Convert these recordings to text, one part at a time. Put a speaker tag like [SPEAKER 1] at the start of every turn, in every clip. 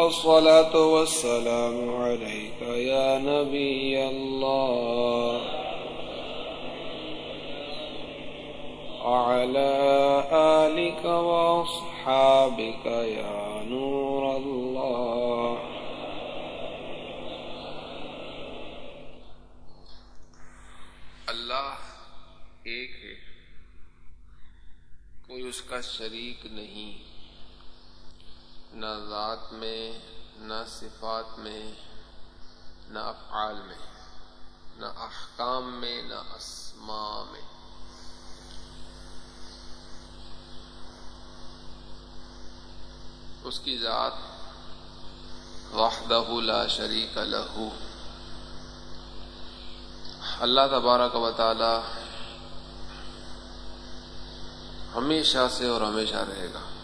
[SPEAKER 1] الصلاة والسلام عليك يا نبي الله. وعلى آلك وأصحابك يا نور الله.
[SPEAKER 2] اللہ ایک ہے، کوئی اس کا شریک نہیں۔ نہ ذات میں، نہ صفات میں، نہ افعال میں، نہ احکام میں، نہ اسماء میں۔ اس کی ذات وحدہ لا شریک لہو اللہ تبارک و تعالی ہمیشہ سے اور ہمیشہ رہے گا۔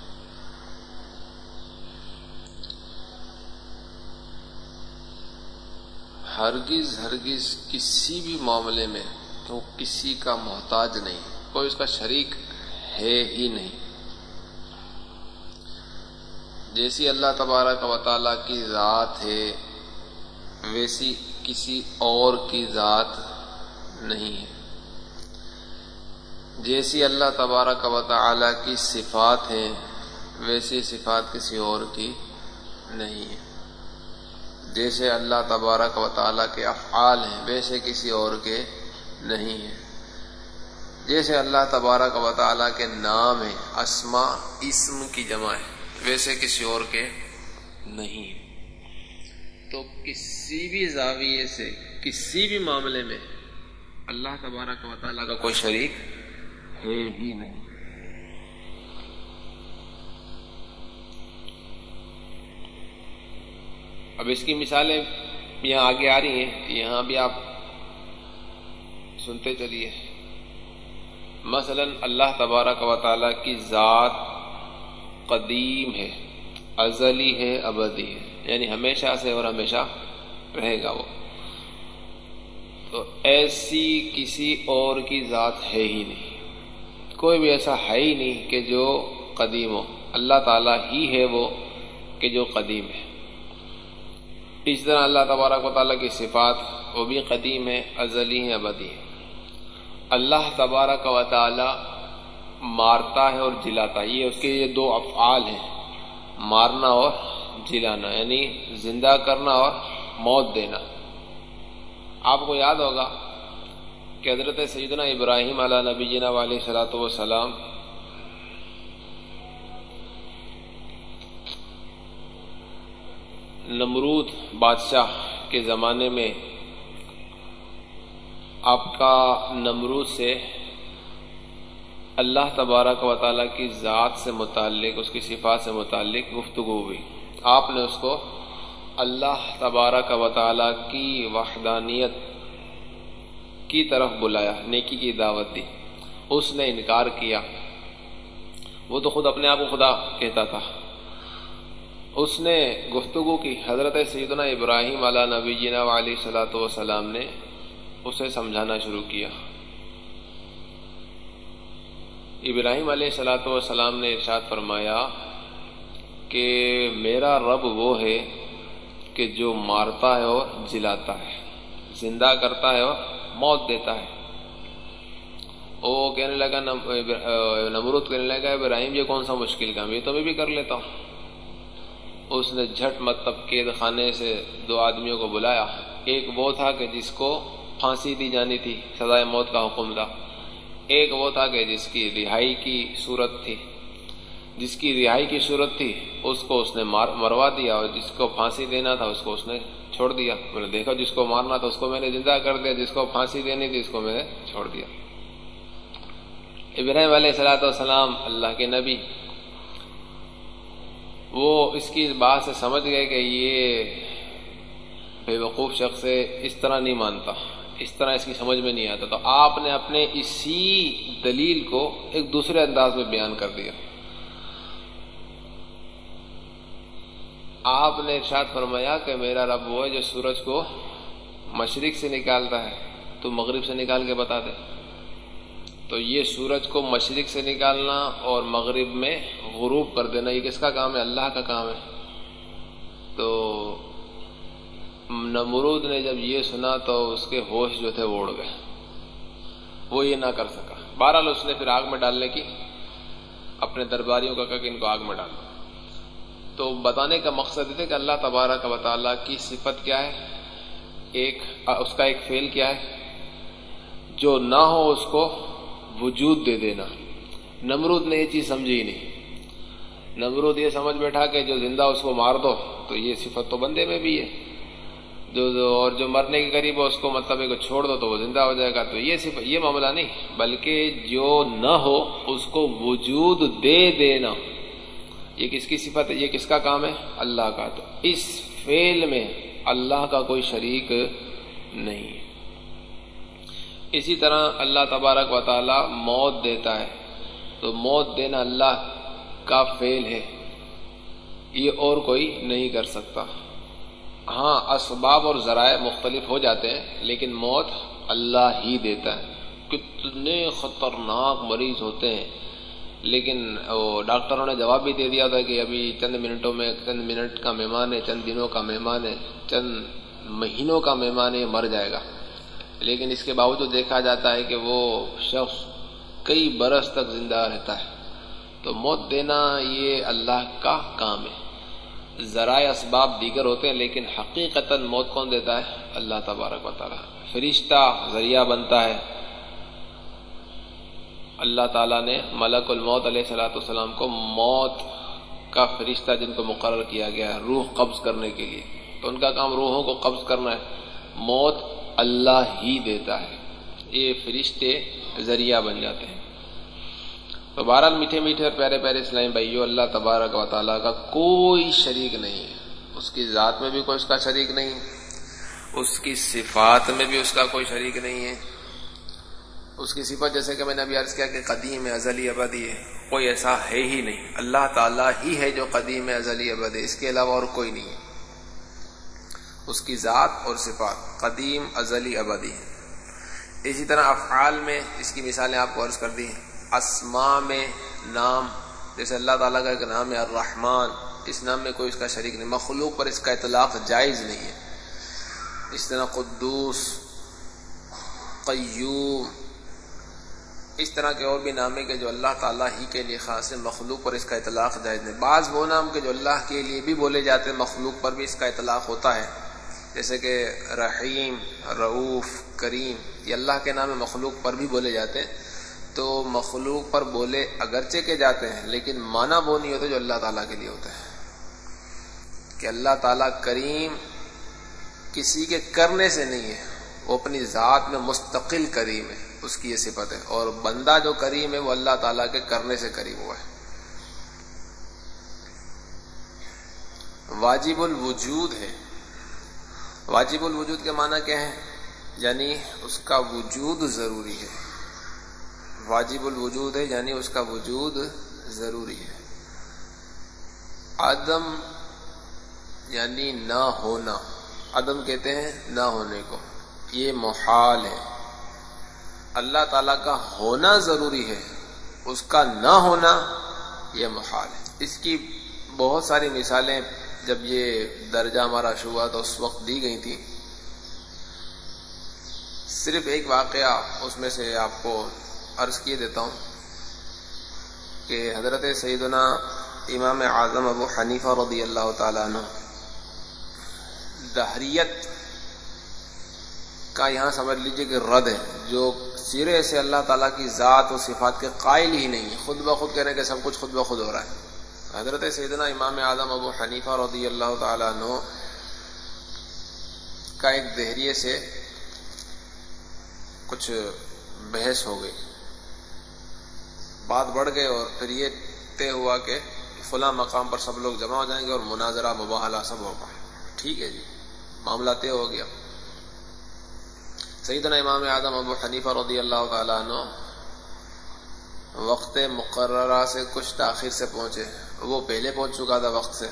[SPEAKER 2] ہرگز ہرگز کسی بھی معاملے میں تو کسی کا محتاج نہیں، کوئی اس کا شریک ہے ہی نہیں۔ جیسی اللہ تبارک و تعالی کی ذات ہے، ویسی کسی اور کی ذات نہیں ہے۔ جیسی اللہ تبارک و تعالی کی صفات ہیں، ویسی صفات کسی اور کی نہیں ہے جیسے اللہ تبارک و تعالیٰ کے افعال ہیں، ویسے کسی اور کے نہیں ہیں۔ جیسے اللہ تبارک و تعالیٰ کے نام ہیں اسما اسم کی جمع ہے ویسے کسی اور کے نہیں ہیں۔ تو کسی بھی زاویے سے، کسی بھی معاملے میں اللہ تبارک و تعالیٰ کا کوئی شریک ہے ہی نہیں۔ اب اس کی مثالیں یہاں آگے آ رہی ہیں، یہاں بھی آپ سنتے چلیے۔ مثلا اللہ تبارک و تعالی کی ذات قدیم ہے، ازلی ہے، ابدی ہے یعنی ہمیشہ سے اور ہمیشہ رہے گا وہ۔ تو ایسی کسی اور کی ذات ہے ہی نہیں۔ کوئی بھی ایسا ہے ہی نہیں کہ جو قدیم ہو۔ اللہ تعالی ہی ہے وہ کہ جو قدیم ہے۔ اس طرح اللہ تبارک و تعالیٰ کی صفات وہ بھی قدیم ہے ازلی ہیں، ابدی ہے اللہ تبارک و تعالیٰ مارتا ہے اور جلاتا ہے۔ یہ اس کے یہ دو افعال ہیں، مارنا اور جلانا یعنی زندہ کرنا اور موت دینا۔ آپ کو یاد ہوگا کہ حضرت سیدنا ابراہیم علیہ نبی جنا علیہ صلاۃ وسلام نمرود بادشاہ کے زمانے میں آپ کا نمرود سے اللہ تبارک و تعالیٰ کی ذات سے متعلق، اس کی صفات سے متعلق گفتگو ہوئی۔ آپ نے اس کو اللہ تبارک و تعالیٰ کی وحدانیت کی طرف بلایا، نیکی کی دعوت دی۔ اس نے انکار کیا۔ وہ تو خود اپنے آپ کو خدا کہتا تھا۔ اس نے گفتگو کی۔ حضرت سیدنا ابراہیم علیہ نبی جینا علیہ صلاۃ وسلام نے اسے سمجھانا شروع کیا۔ ابراہیم علیہ صلاۃ وسلام نے ارشاد فرمایا کہ میرا رب وہ ہے کہ جو مارتا ہے اور جلاتا ہے، زندہ کرتا ہے اور موت دیتا ہے۔ وہ کہنے لگا نمرود کہنے لگا، ابراہیم یہ کون سا مشکل کام یہ تو میں بھی کر لیتا ہوں۔ اس نے جھٹ مطلب قید خانے سے دو آدمیوں کو بلایا۔ ایک وہ تھا کہ جس کو پھانسی دی جانی تھی، سزائے موت کا حکم تھا۔ ایک وہ تھا کہ جس کی رہائی کی صورت تھی۔ جس کی رہائی کی صورت تھی، اس کو اس نے مار، مروا دیا اور جس کو پھانسی دینا تھا، اس کو اس نے چھوڑ دیا۔ میں نے دیکھا، جس کو مارنا تھا، اس کو میں نے زندہ کر دیا۔ جس کو پھانسی دینی تھی، اس کو میں نے چھوڑ دیا۔ ابراہیم علیہ السلاۃ والسلام، اللہ کے نبی وہ اس کی بات سے سمجھ گئے کہ یہ بے وقوف شخص اس طرح نہیں مانتا، اس طرح اس کی سمجھ میں نہیں آتا۔ تو آپ نے اپنے اسی دلیل کو ایک دوسرے انداز میں بیان کر دیا۔ آپ نے ارشاد فرمایا کہ میرا رب وہ ہے جو سورج کو مشرق سے نکالتا ہے، تو مغرب سے نکال کے بتا دے۔ تو یہ سورج کو مشرق سے نکالنا اور مغرب میں غروب کر دینا، یہ کس کا کام ہے؟ اللہ کا کام ہے۔ تو نمرود نے جب یہ سنا تو اس کے ہوش جو تھے وہ اڑ گئے۔ وہ یہ نہ کر سکا۔ بہرحال اس نے پھر آگ میں ڈالنے کی، اپنے درباریوں کا کہا کہ ان کو آگ میں ڈال۔ تو بتانے کا مقصد یہ تھا کہ اللہ تبارہ کا بطالہ کی صفت کیا ہے؟ ایک، اس کا ایک فیل کیا ہے؟ جو نہ ہو اس کو وجود دے دینا۔ نمرود نے یہ چیز سمجھی ہی نہیں۔ نمرود یہ سمجھ بیٹھا کہ جو زندہ اس کو مار دو، تو یہ صفت تو بندے میں بھی ہے۔ جو اور جو مرنے کے قریب ہے اس کو مطلب ہے کہ چھوڑ دو تو وہ زندہ ہو جائے گا۔ تو یہ صرف یہ معاملہ نہیں، بلکہ جو نہ ہو، اس کو وجود دے دینا۔ یہ کس کی صفت ہے یہ کس کا کام ہے؟ اللہ کا۔ تو اس فیل میں اللہ کا کوئی شریک نہیں۔ ہے اسی طرح اللہ تبارک و تعالی موت دیتا ہے۔ تو موت دینا اللہ کا فیل ہے۔ یہ اور کوئی نہیں کر سکتا۔ ہاں اسباب اور ذرائع مختلف ہو جاتے ہیں، لیکن موت اللہ ہی دیتا ہے۔ کتنے خطرناک مریض ہوتے ہیں۔ لیکن وہ ڈاکٹروں نے جواب بھی دے دیا تھا کہ ابھی چند منٹوں میں، چند منٹ کا مہمان ہے، چند دنوں کا مہمان ہے، چند مہینوں کا مہمان ہے مر جائے گا۔ لیکن اس کے باوجود دیکھا جاتا ہے کہ وہ شخص کئی برس تک زندہ رہتا ہے۔ تو موت دینا یہ اللہ کا کام ہے۔ ذرائع اسباب دیگر ہوتے ہیں، لیکن حقیقت موت کون دیتا ہے؟ اللہ تبارک و تعالیٰ۔ فرشتہ ذریعہ بنتا ہے۔ اللہ تعالیٰ نے ملک الموت علیہ صلاۃ والسلام کو موت کا فرشتہ جن کو مقرر کیا گیا ہے، روح قبض کرنے کے لیے۔ تو ان کا کام روحوں کو قبض کرنا ہے۔ موت اللہ ہی دیتا ہے۔ یہ فرشتے ذریعہ بن جاتے ہیں۔ تو بہرحال میٹھے میٹھے اور پیارے پیارے اسلام بھائیو، اللہ تبارک و تعالیٰ کا کوئی شریک نہیں ہے۔ اس کی ذات میں بھی کوئی اس کا شریک نہیں اس کی صفات میں بھی اس کا کوئی شریک نہیں ہے۔ اس کی صفت جیسے کہ میں نے ابھی عرض کیا کہ قدیم ازلی ابدی ہے۔ کوئی ایسا ہے ہی نہیں۔ اللہ تعالیٰ ہی ہے جو قدیم ازلی ابد ہے۔ اس کے علاوہ اور کوئی نہیں ہے۔ اس کی ذات اور صفات قدیم، ازلی، ابدی ہے اسی طرح افعال میں اس کی مثالیں آپ کو عرض کر دی اسما میں نام، جیسے اللہ تعالیٰ کا ایک نام ہے الرحمن، اس نام میں کوئی اس کا شریک نہیں، مخلوق پر اس کا اطلاق جائز نہیں ہے۔ اس طرح قدوس، قیوم، اس طرح کے اور بھی نام ہے کہ جو اللہ تعالیٰ ہی کے لیے خاص ہے مخلوق پر اس کا اطلاق جائز نہیں۔ بعض وہ نام کے جو اللہ کے لیے بھی بولے جاتے ہیں، مخلوق پر بھی اس کا اطلاق ہوتا ہے۔ جیسے کہ رحیم رعوف کریم، یہ اللہ کے نام مخلوق پر بھی بولے جاتے ہیں۔ تو مخلوق پر بولے اگرچہ کے جاتے ہیں، لیکن مانا وہ نہیں ہوتا جو اللہ تعالیٰ کے لیے ہوتا ہے۔ کہ اللہ تعالیٰ کریم کسی کے کرنے سے نہیں ہے، وہ اپنی ذات میں مستقل کریم ہے، اس کی یہ صفت ہے۔ اور بندہ جو کریم ہے، وہ اللہ تعالیٰ کے کرنے سے کریم ہوا ہے۔ واجب الوجود ہے۔ واجب الوجود کے معنی کیا ہے؟ یعنی اس کا وجود ضروری ہے۔ واجب الوجود ہے یعنی اس کا وجود ضروری ہے۔ عدم یعنی نہ ہونا۔ عدم کہتے ہیں نہ ہونے کو۔ یہ محال ہے۔ اللہ تعالی کا ہونا ضروری ہے۔ اس کا نہ ہونا یہ محال ہے۔ اس کی بہت ساری مثالیں جب یہ درجہ ہمارا شروع تو اس وقت دی گئی تھی۔ صرف ایک واقعہ اس میں سے آپ کو عرض کیے دیتا ہوں کہ حضرت سیدنا امام اعظم ابو حنیفہ رضی اللہ تعالیٰ عنہ دہریت کا یہاں سمجھ لیجیے کہ رد ہے، جو سرے سے اللہ تعالیٰ کی ذات و صفات کے قائل ہی نہیں ہے خود بخود کہنے کہ سب کچھ خود بخود ہو رہا ہے۔ حضرت سیدنا امام اعظم ابو حنیفہ رضی اللہ تعالیٰ عنہ کا ایک دہریے سے کچھ بحث ہو گئی۔ بات بڑھ گئی اور پھر یہ طے ہوا کہ فلاں مقام پر سب لوگ جمع ہو جائیں گے اور مناظرہ، مباحلہ سب ہوگا ٹھیک ہے جی معاملہ طے ہو گیا۔ سیدنا امام اعظم ابو حنیفہ رضی اللہ تعالیٰ عنہ وقت مقررہ سے کچھ تاخیر سے پہنچے۔ وہ پہلے پہنچ چکا تھا وقت سے۔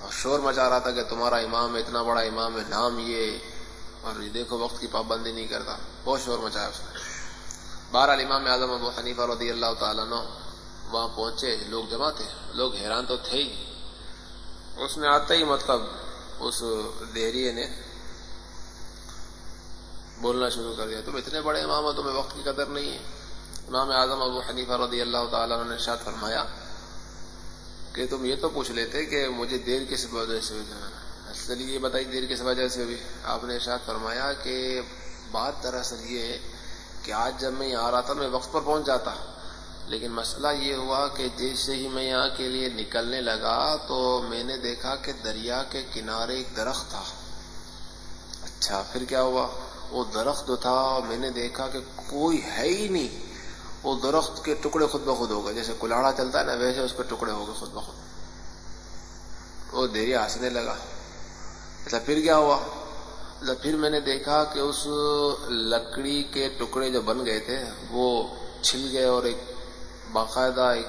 [SPEAKER 2] اور شور مچا رہا تھا کہ تمہارا امام اتنا بڑا امام ہے، نام یہ۔ اور دیکھو وقت کی پابندی نہیں کرتا۔ بہت شور مچایا اس نے۔ بہرحال امام اعظم ابو حنیفہ رضی اللہ تعالیٰ عنہ وہاں پہنچے۔ لوگ جمع تھے۔ لوگ حیران تو تھے ہی۔ اس نے آتے ہی مطلب اس دیریے نے بولنا شروع کر دیا، تم اتنے بڑے امام ہو، تمہیں وقت کی قدر نہیں ہے۔ امام اعظم ابو حنیفہ رضی اللہ تعالیٰ نے شاد فرمایا کہ تم یہ تو پوچھ لیتے کہ مجھے دیر کس وجہ سے چلیے یہ بتائیے دیر کس وجہ سے بھی آپ نے ارشاد فرمایا کہ بات دراصل یہ ہے کہ آج جب میں یہاں آ رہا تھا، میں وقت پر پہنچ جاتا۔ لیکن مسئلہ یہ ہوا کہ جیسے ہی میں یہاں کے لیے نکلنے لگا تو میں نے دیکھا کہ دریا کے کنارے ایک درخت تھا۔ اچھا پھر کیا ہوا؟ وہ درخت جو تھا، میں نے دیکھا کہ کوئی ہے ہی نہیں۔ وہ درخت کے ٹکڑے خود بخود ہو گئے۔ جیسے کلاڑا چلتا ہے نا، ویسے اس کے ٹکڑے ہو گئے خود بخود۔ وہ دریا ہنسنے لگا۔ اچھا پھر کیا ہوا؟ اچھا، پھر میں نے دیکھا کہ اس لکڑی کے ٹکڑے جو بن گئے تھے، وہ چھل گئے اور ایک باقاعدہ ایک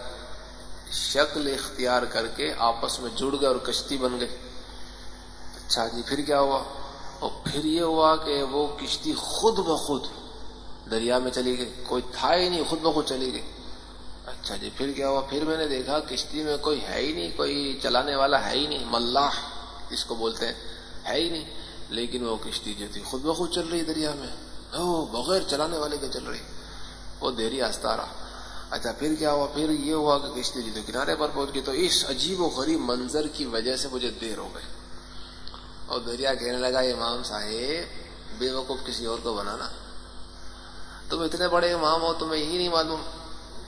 [SPEAKER 2] شکل اختیار کر کے آپس میں جڑ گئے اور کشتی بن گئی۔ اچھا جی پھر کیا ہوا؟ اور پھر یہ ہوا کہ وہ کشتی خود بخود دریا میں چلی گئی۔ کوئی تھا ہی نہیں، خود بخود چلی گئی۔ اچھا جی پھر کیا ہوا؟ پھر میں نے دیکھا کشتی میں کوئی ہے ہی نہیں، کوئی چلانے والا ہے ہی نہیں، ملاح اس کو بولتے ہیں، ہے ہی نہیں۔ لیکن وہ کشتی جو تھی، خود بخود چل رہی دریا میں۔ او، بغیر چلانے والے کے چل رہی۔ وہ دیری آستا رہا۔ اچھا پھر کیا ہوا؟ پھر یہ ہوا کہ کشتی جو کنارے پر پہنچ گئی تو اس عجیب و غریب منظر کی وجہ سے مجھے دیر ہو گئی۔ اور دریا کہنے لگا، امام صاحب، بے وقوف کسی اور کو بنانا۔ تم اتنے بڑے امام ہو، تمہیں یہی نہیں معلوم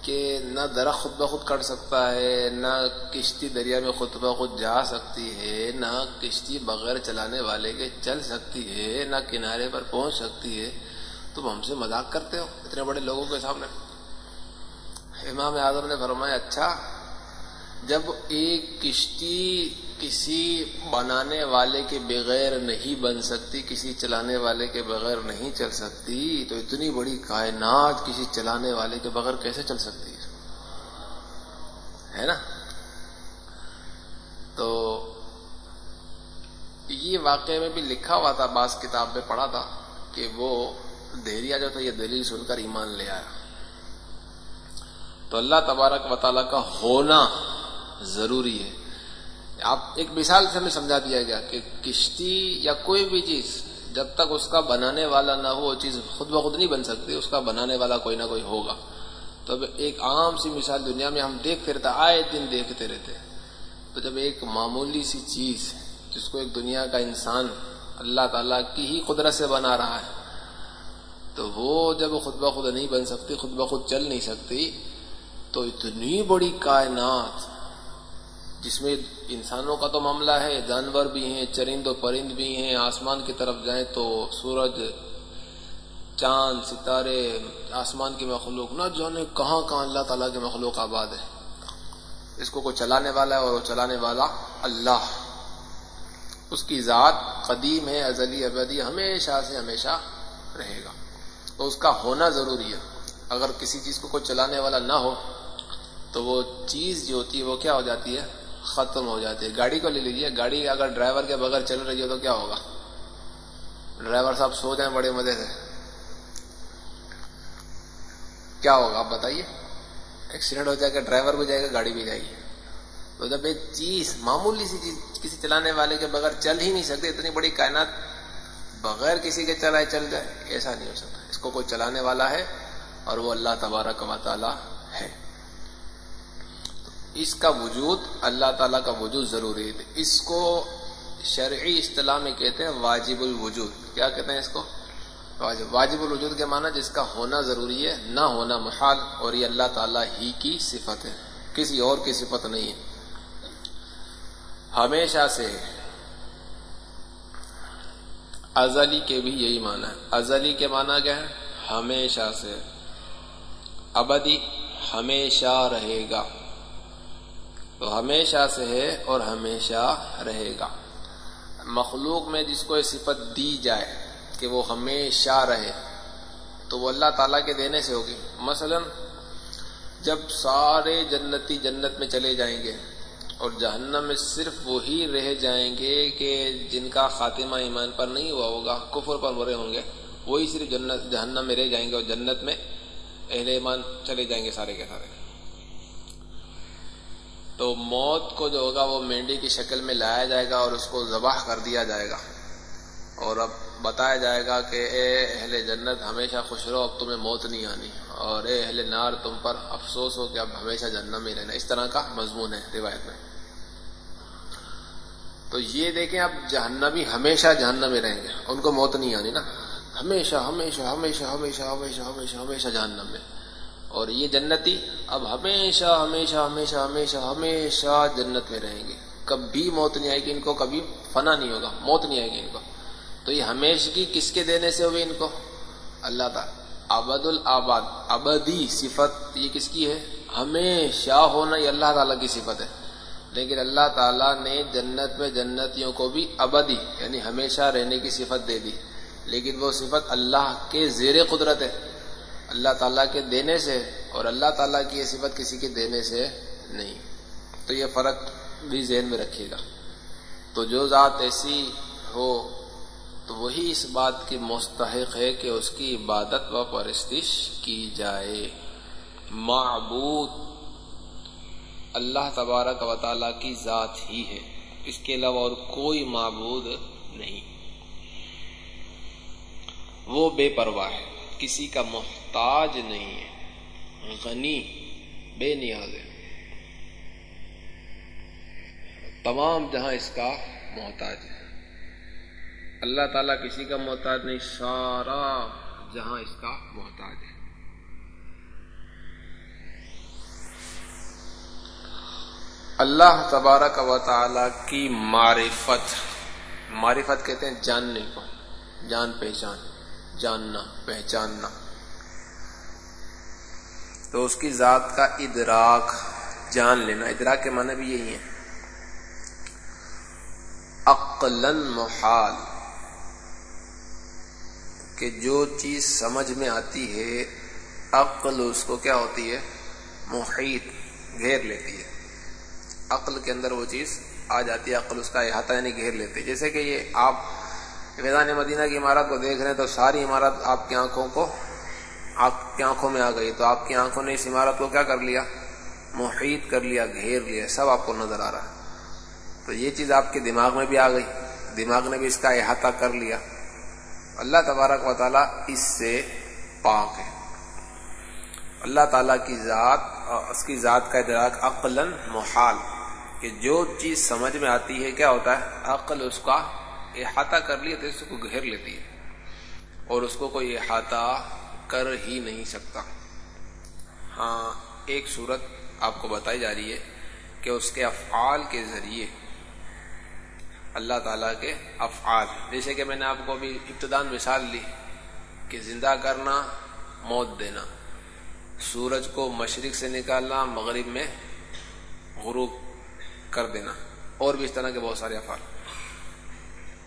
[SPEAKER 2] کہ نہ درخت خود بخود کٹ سکتا ہے، نہ کشتی دریا میں خود بخود جا سکتی ہے، نہ کشتی بغیر چلانے والے کے چل سکتی ہے، نہ کنارے پر پہنچ سکتی ہے۔ تم ہم سے مذاق کرتے ہو اتنے بڑے لوگوں کے سامنے۔ امام اعظم نے فرمایا اچھا جب ایک کشتی کسی بنانے والے کے بغیر نہیں بن سکتی، کسی چلانے والے کے بغیر نہیں چل سکتی، تو اتنی بڑی کائنات کسی چلانے والے کے بغیر کیسے چل سکتی ہے؟ نا؟ تو یہ واقعے میں بھی لکھا ہوا تھا، بعض کتاب میں پڑھا تھا کہ وہ دہریا جو تھا، یہ دلیل سن کر ایمان لے آیا۔ تو اللہ تبارک و تعالیٰ کا ہونا ضروری ہے۔ آپ ایک مثال سے ہمیں سمجھا دیا گیا کہ کشتی یا کوئی بھی چیز جب تک اس کا بنانے والا نہ ہو، وہ چیز خود بخود نہیں بن سکتی، اس کا بنانے والا کوئی نہ کوئی ہوگا۔ تو اب ایک عام سی مثال دنیا میں ہم دیکھتے رہتے آئے دن دیکھتے رہتے۔ تو جب ایک معمولی سی چیز جس کو ایک دنیا کا انسان اللہ تعالیٰ کی ہی قدرت سے بنا رہا ہے، تو وہ جب خود بخود نہیں بن سکتی، خود بخود چل نہیں سکتی، تو اتنی بڑی کائنات جس میں انسانوں کا تو معاملہ ہے، جانور بھی ہیں، چرند و پرند بھی ہیں، آسمان کی طرف جائیں تو سورج، چاند، ستارے، آسمان کی مخلوق، نہ جانے کہاں کہاں اللہ تعالیٰ کے مخلوق آباد ہے۔ اس کو کوئی چلانے والا ہے اور وہ چلانے والا اللہ اس کی ذات قدیم ہے، ازلی، ابدی، ہمیشہ سے ہمیشہ رہے گا۔ تو اس کا ہونا ضروری ہے۔ اگر کسی چیز کو کوئی چلانے والا نہ ہو، تو وہ چیز جو ہوتی ہے، وہ کیا ہو جاتی ہے؟ ختم ہو جاتی ہے۔ گاڑی کو لے لیجیے گاڑی اگر ڈرائیور کے بغیر چل رہی ہے تو کیا ہوگا؟ ڈرائیور صاحب سو جائیں بڑے مزے سے۔ کیا ہوگا آپ بتائیے؟ ایکسیڈنٹ ہو جائے گا، ڈرائیور بھی جائے گا، گاڑی بھی جائے گی۔ تو جب ایک چیز، معمولی سی چیز۔ کسی چلانے والے کے بغیر چل ہی نہیں سکتے۔ اتنی بڑی کائنات بغیر کسی کے چلائے چل جائے، ایسا نہیں ہو سکتا۔ اس کو کوئی چلانے والا ہے اور وہ اللہ تبارک و تعالی اس کا وجود اللہ تعالیٰ کا وجود ضروری ہے۔ اس کو شرعی اصطلاح میں کہتے ہیں واجب الوجود۔ کیا کہتے ہیں اس کو؟ واجب۔ الوجود کے معنی جس کا ہونا ضروری ہے، نہ ہونا محال، اور یہ اللہ تعالیٰ ہی کی صفت ہے۔ کسی اور کی صفت نہیں ہے۔ ہمیشہ سے ازلی کے بھی یہی معنی ہے۔ ازلی کے معنی کیا ہے؟ ہمیشہ سے۔ ابدی ہمیشہ رہے گا۔ تو ہمیشہ سے ہے اور ہمیشہ رہے گا۔ مخلوق میں جس کو یہ صفت دی جائے کہ وہ ہمیشہ رہے، تو وہ اللہ تعالیٰ کے دینے سے ہوگی۔ مثلا جب سارے جنتی جنت میں چلے جائیں گے اور جہنم میں صرف وہی رہ جائیں گے کہ جن کا خاتمہ ایمان پر نہیں ہوا ہوگا، کفر پر مرے ہوں گے، وہی صرف جنت، جہنم میں رہ جائیں گے اور جنت میں اہل ایمان چلے جائیں گے سارے کے سارے۔ تو موت کو جو ہوگا وہ مینڈی کی شکل میں لایا جائے گا اور اس کو ذبح کر دیا جائے گا۔ اور اب بتایا جائے گا کہ اے اہل جنت ہمیشہ خوش رہو، اب تمہیں موت نہیں آنی۔ اور اے اہل نار، تم پر افسوس ہو کہ اب ہمیشہ جنت میں رہنا۔ اس طرح کا مضمون ہے روایت میں۔ تو یہ دیکھیں، اب جہنمی ہمیشہ جہنم میں رہیں گے۔ ان کو موت نہیں آنی نا۔ ہمیشہ ہمیشہ ہمیشہ ہمیشہ ہمیشہ ہمیشہ ہمیشہ جہنم میں۔ اور یہ جنتی اب ہمیشہ ہمیشہ ہمیشہ ہمیشہ ہمیشہ جنت میں رہیں گے۔ کبھی موت نہیں آئے گی ان کو، کبھی فنا نہیں ہوگا، موت نہیں آئے گی ان کو۔ تو یہ ہمیشہ کی کس کے دینے سے ہوئی ان کو؟ اللہ تعالی۔ ابد الآباد ابدی صفت، یہ کس کی ہے؟ ہمیشہ ہونا یہ اللہ تعالیٰ کی صفت ہے۔ لیکن اللہ تعالیٰ نے جنت میں جنتیوں کو بھی ابدی یعنی ہمیشہ رہنے کی صفت دے دی۔ لیکن وہ صفت اللہ کے زیر قدرت ہے۔ اللہ تعالیٰ کے دینے سے اور اللہ تعالیٰ کی یہ صفت کسی کے دینے سے نہیں۔ تو یہ فرق بھی ذہن میں رکھیے گا۔ تو جو ذات ایسی ہو، تو وہی اس بات کی مستحق ہے کہ اس کی عبادت و پرستش کی جائے۔ معبود اللہ تبارک و تعالیٰ کی ذات ہی ہے۔ اس کے علاوہ اور کوئی معبود نہیں۔ وہ بے پرواہ ہے۔ کسی کا محتاج نہیں ہے۔ غنی، بے نیاز ہے۔ تمام جہاں اس کا محتاج ہے۔ اللہ تعالیٰ کسی کا محتاج نہیں، سارا جہاں اس کا محتاج ہے۔ اللہ تبارک و تعالی کی معرفت معرفت کہتے ہیں جاننے کو جان پہچان۔ جاننا، پہچاننا۔ تو اس کی ذات کا ادراک جان لینا۔ ادراک کے معنی بھی یہی ہے عقلن محال، کہ جو چیز سمجھ میں آتی ہے، عقل اس کو کیا ہوتی ہے؟ محیط، گھیر لیتی ہے۔ عقل کے اندر وہ چیز آ جاتی ہے، عقل اس کا احاطہ یعنی گھیر لیتے۔ جیسے کہ یہ آپ فیضان مدینہ کی عمارت کو دیکھ رہے ہیں تو ساری عمارت آپ کی آنکھوں کو آپ کی آنکھوں میں آ گئی۔ تو آپ کی آنکھوں نے اس عمارت کو کیا کر لیا؟ محیط کر لیا، گھیر لیا۔ سب آپ کو نظر آ رہا ہے۔ تو یہ چیز آپ کے دماغ میں بھی آ گئی۔ دماغ نے بھی اس کا احاطہ کر لیا۔ اللہ تبارک و تعالیٰ اس سے پاک ہے۔ اللہ تعالیٰ کی ذات، اس کی ذات کا ادراک عقلاً محال۔ کہ جو چیز سمجھ میں آتی ہے، کیا ہوتا ہے؟ عقل اس کا احاطہ کر لیا تو اس کو گھیر لیتی ہے اور اس کو کوئی احاطہ کر ہی نہیں سکتا۔ ہاں ایک صورت آپ کو بتائی جا رہی ہے کہ اس کے افعال کے ذریعے اللہ تعالیٰ کے افعال، جیسے کہ میں نے آپ کو ابھی ابتدان مثال لی کہ زندہ کرنا، موت دینا، سورج کو مشرق سے نکالنا، مغرب میں غروب کر دینا، اور بھی اس طرح کے بہت سارے افعال۔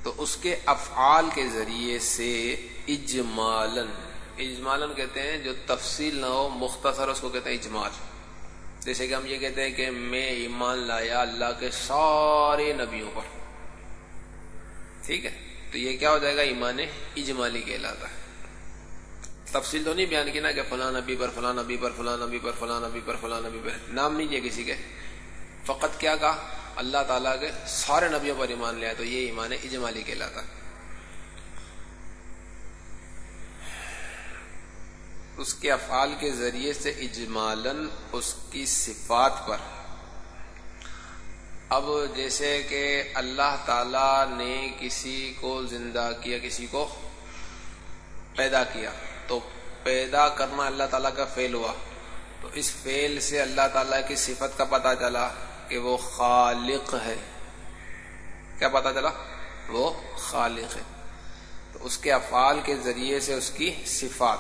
[SPEAKER 2] تو اس کے افعال کے ذریعے سے اجمالن اجمالن کہتے ہیں جو تفصیل نہ ہو، مختصر اس کو کہتے ہیں اجمال۔ جیسے کہ ہم یہ کہتے ہیں کہ میں ایمان لایا اللہ کے سارے نبیوں پر۔ ٹھیک ہے؟ تو یہ کیا ہو جائے گا؟ ایمان اجمالی کہلاتا ہے۔ تفصیل تو نہیں بیان کی نا کہ فلاں نبی پر، فلاں نبی پر، فلاں نبی پر، فلاں نبی پر، فلاں نبی پر، نام نہیں دیا کسی کے۔ فقط کیا کہا؟ اللہ تعالیٰ کے سارے نبیوں پر ایمان لیا تو یہ ایمان اجمالی کہلاتا اس کے افعال کے ذریعے سے اجمالن اس کی صفات پر۔ اب جیسے کہ اللہ تعالی نے کسی کو زندہ کیا، کسی کو پیدا کیا، تو پیدا کرنا اللہ تعالیٰ کا فیل ہوا۔ تو اس فیل سے اللہ تعالیٰ کی صفت کا پتہ چلا۔ کہ وہ خالق ہے۔ کیا پتا چلا؟ وہ خالق ہے۔ تو اس کے افعال کے ذریعے سے اس کی صفات،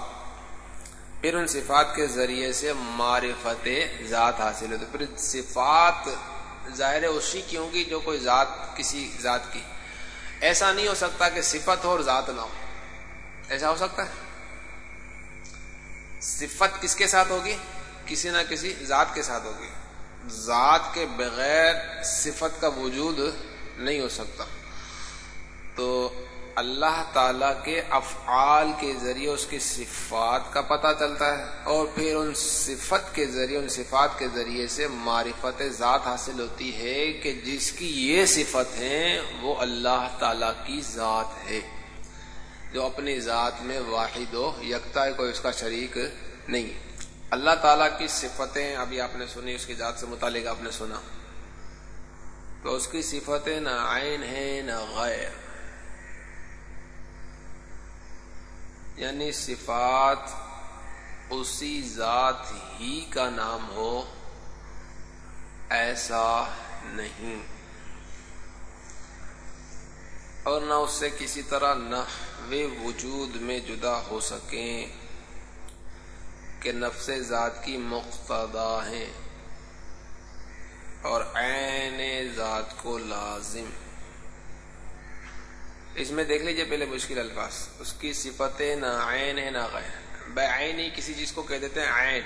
[SPEAKER 2] پھر ان صفات کے ذریعے سے معرفت ذات حاصل ہوتی۔ پھر صفات ظاہر اسی کی ہوگی جو کوئی ذات، کسی ذات کی۔ ایسا نہیں ہو سکتا کہ صفت ہو اور ذات نہ ہو۔ ایسا ہو سکتا ہے؟ صفت کس کے ساتھ ہوگی؟ کسی نہ کسی ذات کے ساتھ ہوگی۔ ذات کے بغیر صفت کا وجود نہیں ہو سکتا۔ تو اللہ تعالی کے افعال کے ذریعے اس کی صفات کا پتہ چلتا ہے اور پھر ان صفت کے ذریعے، ان صفات کے ذریعے سے معرفت ذات حاصل ہوتی ہے کہ جس کی یہ صفت ہیں، وہ اللہ تعالی کی ذات ہے۔ جو اپنی ذات میں واحد ہو، یکتا ہے، کوئی اس کا شریک نہیں۔ اللہ تعالیٰ کی صفتیں، ابھی آپ نے سنی، اس کی ذات سے متعلق آپ نے سنا۔ تو اس کی صفتیں نہ عین ہیں، نہ غیر۔ یعنی صفات اسی ذات ہی کا نام ہو، ایسا نہیں۔ اور نہ اس سے کسی طرح نہ وجود میں جدا ہو سکیں۔ کہ نفس ذات کی مقتدا ہیں اور عین ذات کو لازم۔ اس میں دیکھ لیجیے پہلے مشکل الفاظ۔ اس کی صفتیں نہ عین ہے نہ غیر۔ بے ہی کسی چیز کو کہہ دیتے ہیں عین۔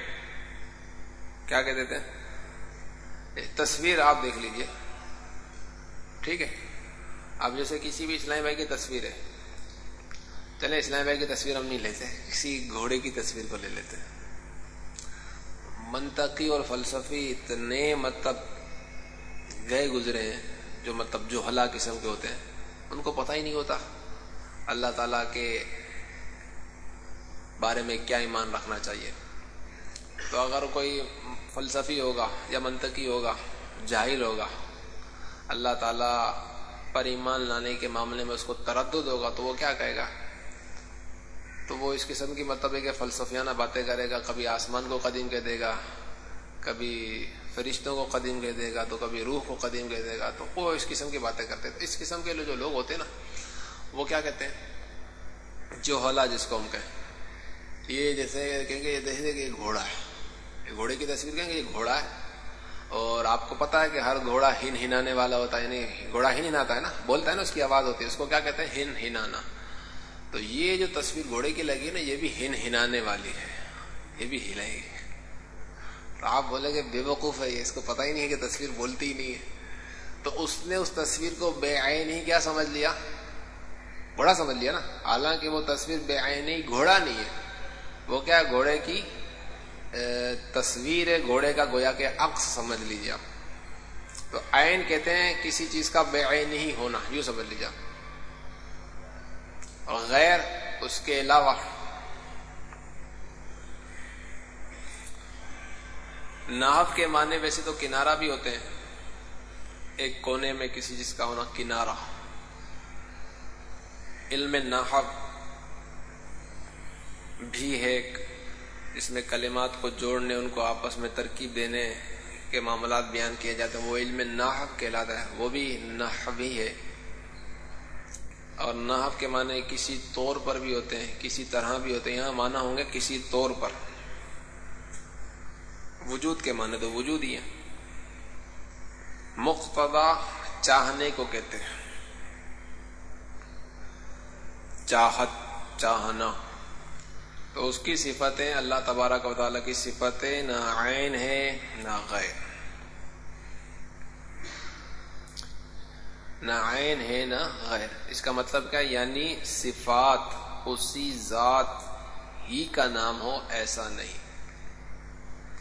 [SPEAKER 2] کیا کہہ دیتے ہیں؟ تصویر آپ دیکھ لیجیے۔ ٹھیک ہے؟ اب جیسے کسی بھی اسلام بھائی کی تصویر ہے۔ چلے اسلام بھائی کی تصویر ہم نہیں لیتے، کسی گھوڑے کی تصویر کو لے لیتے ہیں۔ منطقی اور فلسفی اتنے مطلب گئے گزرے ہیں جو مطلب جو ہلا قسم کے ہوتے ہیں، ان کو پتہ ہی نہیں ہوتا۔ اللہ تعالیٰ کے بارے میں کیا ایمان رکھنا چاہیے۔ تو اگر کوئی فلسفی ہوگا یا منطقی ہوگا، جاہل ہوگا، اللہ تعالیٰ پر ایمان لانے کے معاملے میں اس کو تردد ہوگا، تو وہ کیا کہے گا؟ تو وہ اس قسم کی مطلب ہے کہ فلسفیانہ باتیں کرے گا، کبھی آسمان کو قدیم کہہ دے گا، کبھی فرشتوں کو قدیم کہہ دے گا، تو کبھی روح کو قدیم کہہ دے گا، تو وہ اس قسم کی باتیں کرتے ہیں اس قسم کے جو لوگ ہوتے ہیں نا، وہ کیا کہتے ہیں؟ جو ہولا جس کو ہم کہیں۔ یہ جیسے کہیں گے، یہ دیکھیں کہ گھوڑا ہے۔ یہ گھوڑے کی تصویر کہیں گے، یہ گھوڑا ہے۔ اور آپ کو پتا ہے کہ ہر گھوڑا ہن ہنانے والا ہوتا ہے یعنی گھوڑا ہن ہناتا ہے نا، بولتا ہے نا اس کی آواز ہوتی ہے، اس کو کیا کہتے ہیں؟ ہن ہنانا۔ تو یہ جو تصویر گھوڑے کی لگی نا، یہ بھی ہن ہنانے والی ہے۔ یہ بھی ہلائے گی تو آپ بولے کہ بے وقوف ہے یہ اس کو پتہ ہی نہیں ہے کہ تصویر بولتی ہی نہیں ہے۔ تو اس نے اس تصویر کو بے آئے نہیں کیا سمجھ لیا؟ گھوڑا سمجھ لیا نا۔ حالانکہ وہ تصویر بے آئے نہیں گھوڑا نہیں ہے۔ وہ کیا گھوڑے کی تصویر ہے گھوڑے کا، گویا کے عکس سمجھ لیجیے آپ۔ تو آئین کہتے ہیں کسی چیز کا بے آئین نہیں ہونا، یوں سمجھ لیجیے آپ۔ غیر اس کے علاوہ ناف کے معنی ویسے تو کنارہ بھی ہوتے ہیں۔ ایک کونے میں کسی چیز کا ہونا کنارہ۔ علم ناحب بھی ہے جس میں کلمات کو جوڑنے، ان کو آپس میں ترکیب دینے کے معاملات بیان کیے جاتے ہیں۔ وہ علم ناحب کہلاتا ہے۔ وہ بھی نحوی ہے۔ اور نحف کے معنی کسی طور پر بھی ہوتے ہیں، کسی طرح بھی ہوتے ہیں، یہاں معنی ہوں گے کسی طور پر۔ وجود کے معنی تو وجود ہی ہے مقتدا چاہنے کو کہتے ہیں۔ چاہت، چاہنا۔ تو اس کی صفتیں اللہ تبارک و تعالیٰ کی صفتیں نہ عین ہے نہ غیر۔ نہ عین ہے نہ غیر۔ اس کا مطلب کیا؟ یعنی صفات اسی ذات ہی کا نام ہو، ایسا نہیں۔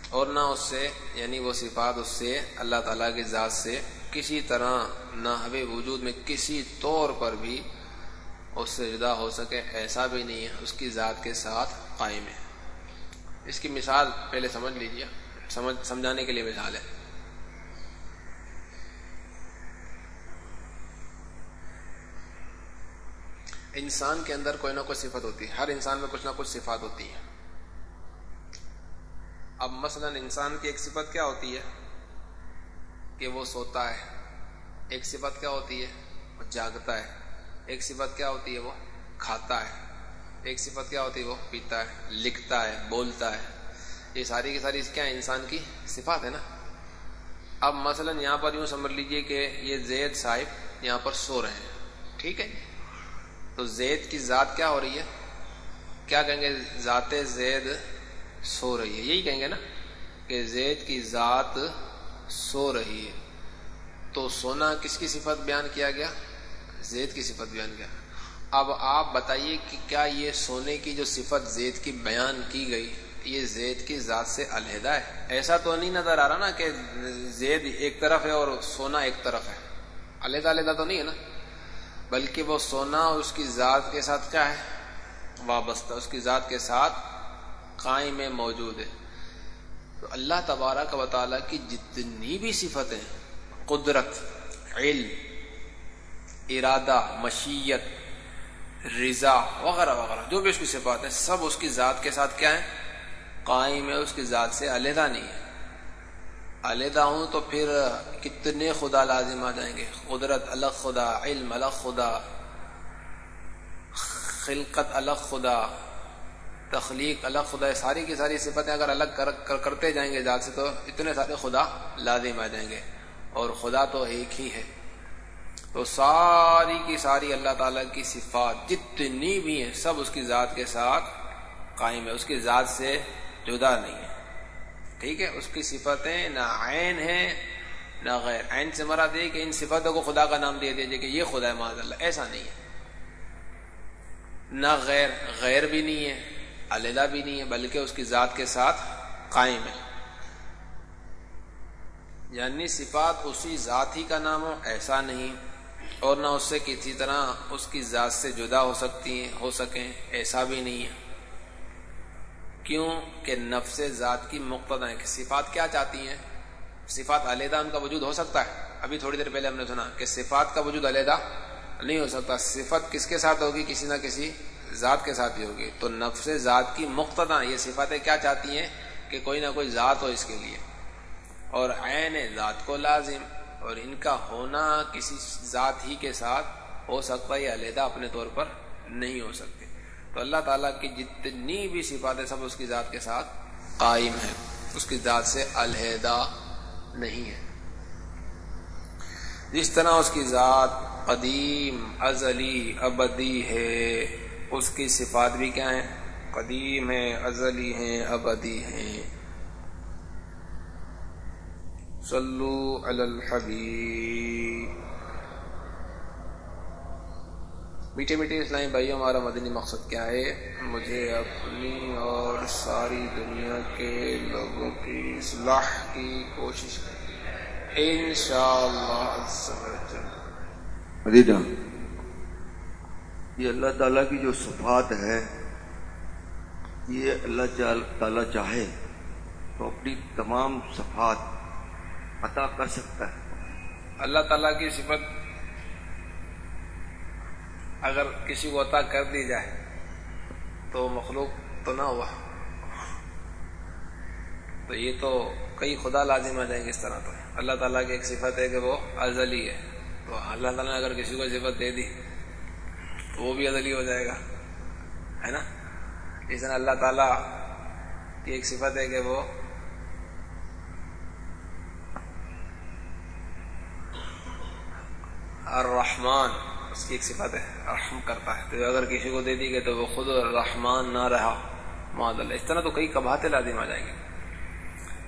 [SPEAKER 2] اور نہ اس سے یعنی وہ صفات اس سے، اللہ تعالی کی ذات سے کسی طرح نہ وجود میں کسی طور پر بھی اس سے جدا ہو سکے، ایسا بھی نہیں ہے۔ اس کی ذات کے ساتھ قائم ہے۔ اس کی مثال پہلے سمجھ لیجیے سمجھ، سمجھانے کے لیے مثال ہے۔ انسان کے اندر کوئی نہ کوئی صفت ہوتی ہے، ہر انسان میں کچھ نہ کچھ صفات ہوتی ہے اب مثلا انسان کی ایک صفت کیا ہوتی ہے؟ کہ وہ سوتا ہے۔ ایک صفت کیا ہوتی ہے؟ وہ جاگتا ہے۔ ایک صفت کیا ہوتی ہے؟ وہ کھاتا ہے۔ ایک صفت کیا ہوتی ہے؟ وہ پیتا ہے، لکھتا ہے، بولتا ہے۔ یہ ساری کی ساری کیا انسان کی صفات ہے نا؟ اب مثلا یہاں پر یوں سمجھ لیجیے کہ یہ زید صاحب یہاں پر سو رہے ہیں۔ ٹھیک ہے؟ تو زید کی ذات کیا ہو رہی ہے؟ کیا کہیں گے؟ ذات زید سو رہی ہے۔ یہی کہیں گے نا کہ زید کی ذات سو رہی ہے۔ تو سونا کس کی صفت بیان کیا گیا؟ زید کی صفت بیان کیا۔ اب آپ بتائیے کہ کیا یہ سونے کی جو صفت زید کی بیان کی گئی، یہ زید کی ذات سے علیحدہ ہے؟ ایسا تو نہیں نظر آ رہا نا کہ زید ایک طرف ہے اور سونا ایک طرف ہے۔ علیحدہ علیحدہ تو نہیں ہے نا؟ بلکہ وہ سونا اس کی ذات کے ساتھ کیا ہے؟ وابستہ، اس کی ذات کے ساتھ قائم میں موجود ہے۔ تو اللہ تبارہ کا تعالیٰ کی جتنی بھی صفتیں، قدرت، علم، ارادہ، مشیت، رضا، وغیرہ وغیرہ، جو بھی اس کی صفات ہیں، سب اس کی ذات کے ساتھ کیا ہیں؟ قائم ہے، اس کی ذات سے علیحدہ نہیں ہے۔ علیحدہ ہوں تو پھر کتنے خدا لازم آ جائیں گے؟ قدرت الگ خدا، علم الگ خدا، خلقت الگ خدا، تخلیق الگ خدا ساری کی ساری صفتیں اگر الگ کر کرتے جائیں گے ذات سے تو اتنے سارے خدا لازم آ جائیں گے۔ اور خدا تو ایک ہی ہے۔ تو ساری کی ساری اللہ تعالی کی صفات جتنی بھی ہیں، سب اس کی ذات کے ساتھ قائم ہے۔ اس کی ذات سے جدا نہیں ہے۔ ٹھیک ہے، اس کی صفتیں نہ عین ہے نہ غیر۔ عین سے مرا دے کہ ان صفتوں کو خدا کا نام دے دیجیے کہ یہ خدا ہے معذ اللہ۔ ایسا نہیں ہے۔ نہ غیر غیر بھی نہیں ہے، علیحدہ بھی نہیں ہے، بلکہ اس کی ذات کے ساتھ قائم ہے۔ یعنی صفات اسی ذات ہی کا نام ہو، ایسا نہیں۔ اور نہ اس سے کسی طرح اس کی ذات سے جدا ہو سکتی ہیں، ہو سکیں، ایسا بھی نہیں ہے۔ کیوں کہ نفس ذات کی مقتدا ہے کہ صفات کیا چاہتی ہیں؟ صفات علیحدہ ان کا وجود ہو سکتا ہے۔ ابھی تھوڑی دیر پہلے ہم نے سنا کہ صفات کا وجود علیحدہ نہیں ہو سکتا۔ صفت کس کے ساتھ ہوگی؟ کسی نہ کسی ذات کے ساتھ ہی ہوگی۔ تو نفس ذات کی مقتدا یہ صفاتیں کیا چاہتی ہیں؟ کہ کوئی نہ کوئی ذات ہو اس کے لیے۔ اور عین ذات کو لازم۔ اور ان کا ہونا کسی ذات ہی کے ساتھ ہو سکتا ہے علیحدہ اپنے طور پر نہیں ہو سکتے تو اللہ تعالیٰ کی جتنی بھی صفاتیں سب اس کی ذات کے ساتھ قائم ہیں۔ اس کی ذات سے علیحدہ نہیں ہے۔ جس طرح اس کی ذات قدیم، ازلی، ابدی ہے، اس کی صفات بھی کیا ہیں؟ قدیم ہے ازلی ہیں، ابدی ہیں۔ صلو علی الحبیب۔ میٹھے میٹھے اسلامی بھائی ہمارا مدنی مقصد کیا ہے؟ مجھے اپنی اور ساری دنیا کے لوگوں کی اصلاح کی کوشش ان شاء اللہ
[SPEAKER 3] یہ اللہ تعالیٰ کی جو صفات ہے یہ اللہ تعالیٰ چاہے تو اپنی تمام صفات عطا کر سکتا ہے۔
[SPEAKER 2] اللہ تعالیٰ کی صفت اگر کسی کو عطا کر دی جائے تو مخلوق تو نہ ہوا۔ تو یہ تو کئی خدا لازم آ جائیں گے اس طرح تو۔ اللہ تعالیٰ کی ایک صفت ہے کہ وہ ازلی ہے۔ تو اللہ تعالیٰ نے اگر کسی کو صفت دے دی تو وہ بھی ازلی ہو جائے گا، ہے نا؟ اس طرح اللہ تعالیٰ کی ایک صفت ہے کہ وہ الرحمن۔ اس کی ایک صفت ہے، رحم کرتا ہے۔ تو اگر کسی کو دے دی گئی تو وہ خود رحمان نہ رہا۔ معد اللہ، اس طرح تو کئی کباتے لازم آ جائیں گے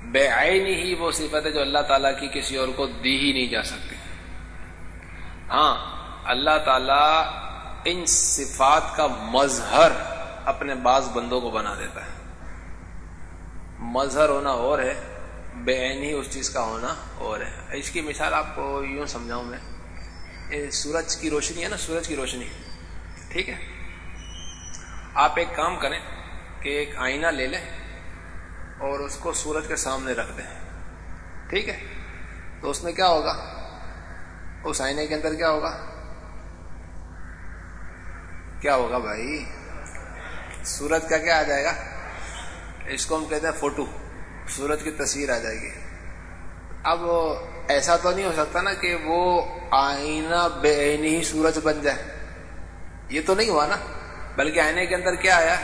[SPEAKER 2] بے آئینی ہی وہ صفت ہے جو اللہ تعالیٰ کی کسی اور کو دی ہی نہیں جا سکتی۔ ہاں اللہ تعالیٰ ان صفات کا مظہر اپنے بعض بندوں کو بنا دیتا ہے۔ مظہر ہونا اور ہے بے عینی اس چیز کا ہونا اور ہے۔ اس کی مثال آپ کو یوں سمجھاؤں میں سورج کی روشنی ہے نا، سورج کی روشنی۔ ٹھیک ہے؟ آپ ایک کام کریں کہ ایک آئینہ لے لیں اور اس کو سورج کے سامنے رکھ دیں۔ ٹھیک ہے؟ تو اس میں کیا ہوگا؟ اس آئینے کے اندر کیا ہوگا؟ کیا ہوگا بھائی؟ سورج کا کیا آ جائے گا؟ اس کو ہم کہتے ہیں فوٹو۔ سورج کی تصویر آ جائے گی۔ اب ایسا تو نہیں ہو سکتا نا کہ وہ آئینہ بے عینی ہی سورج بن جائے۔ یہ تو نہیں ہوا نا؟ بلکہ آئینے کے اندر کیا آیا؟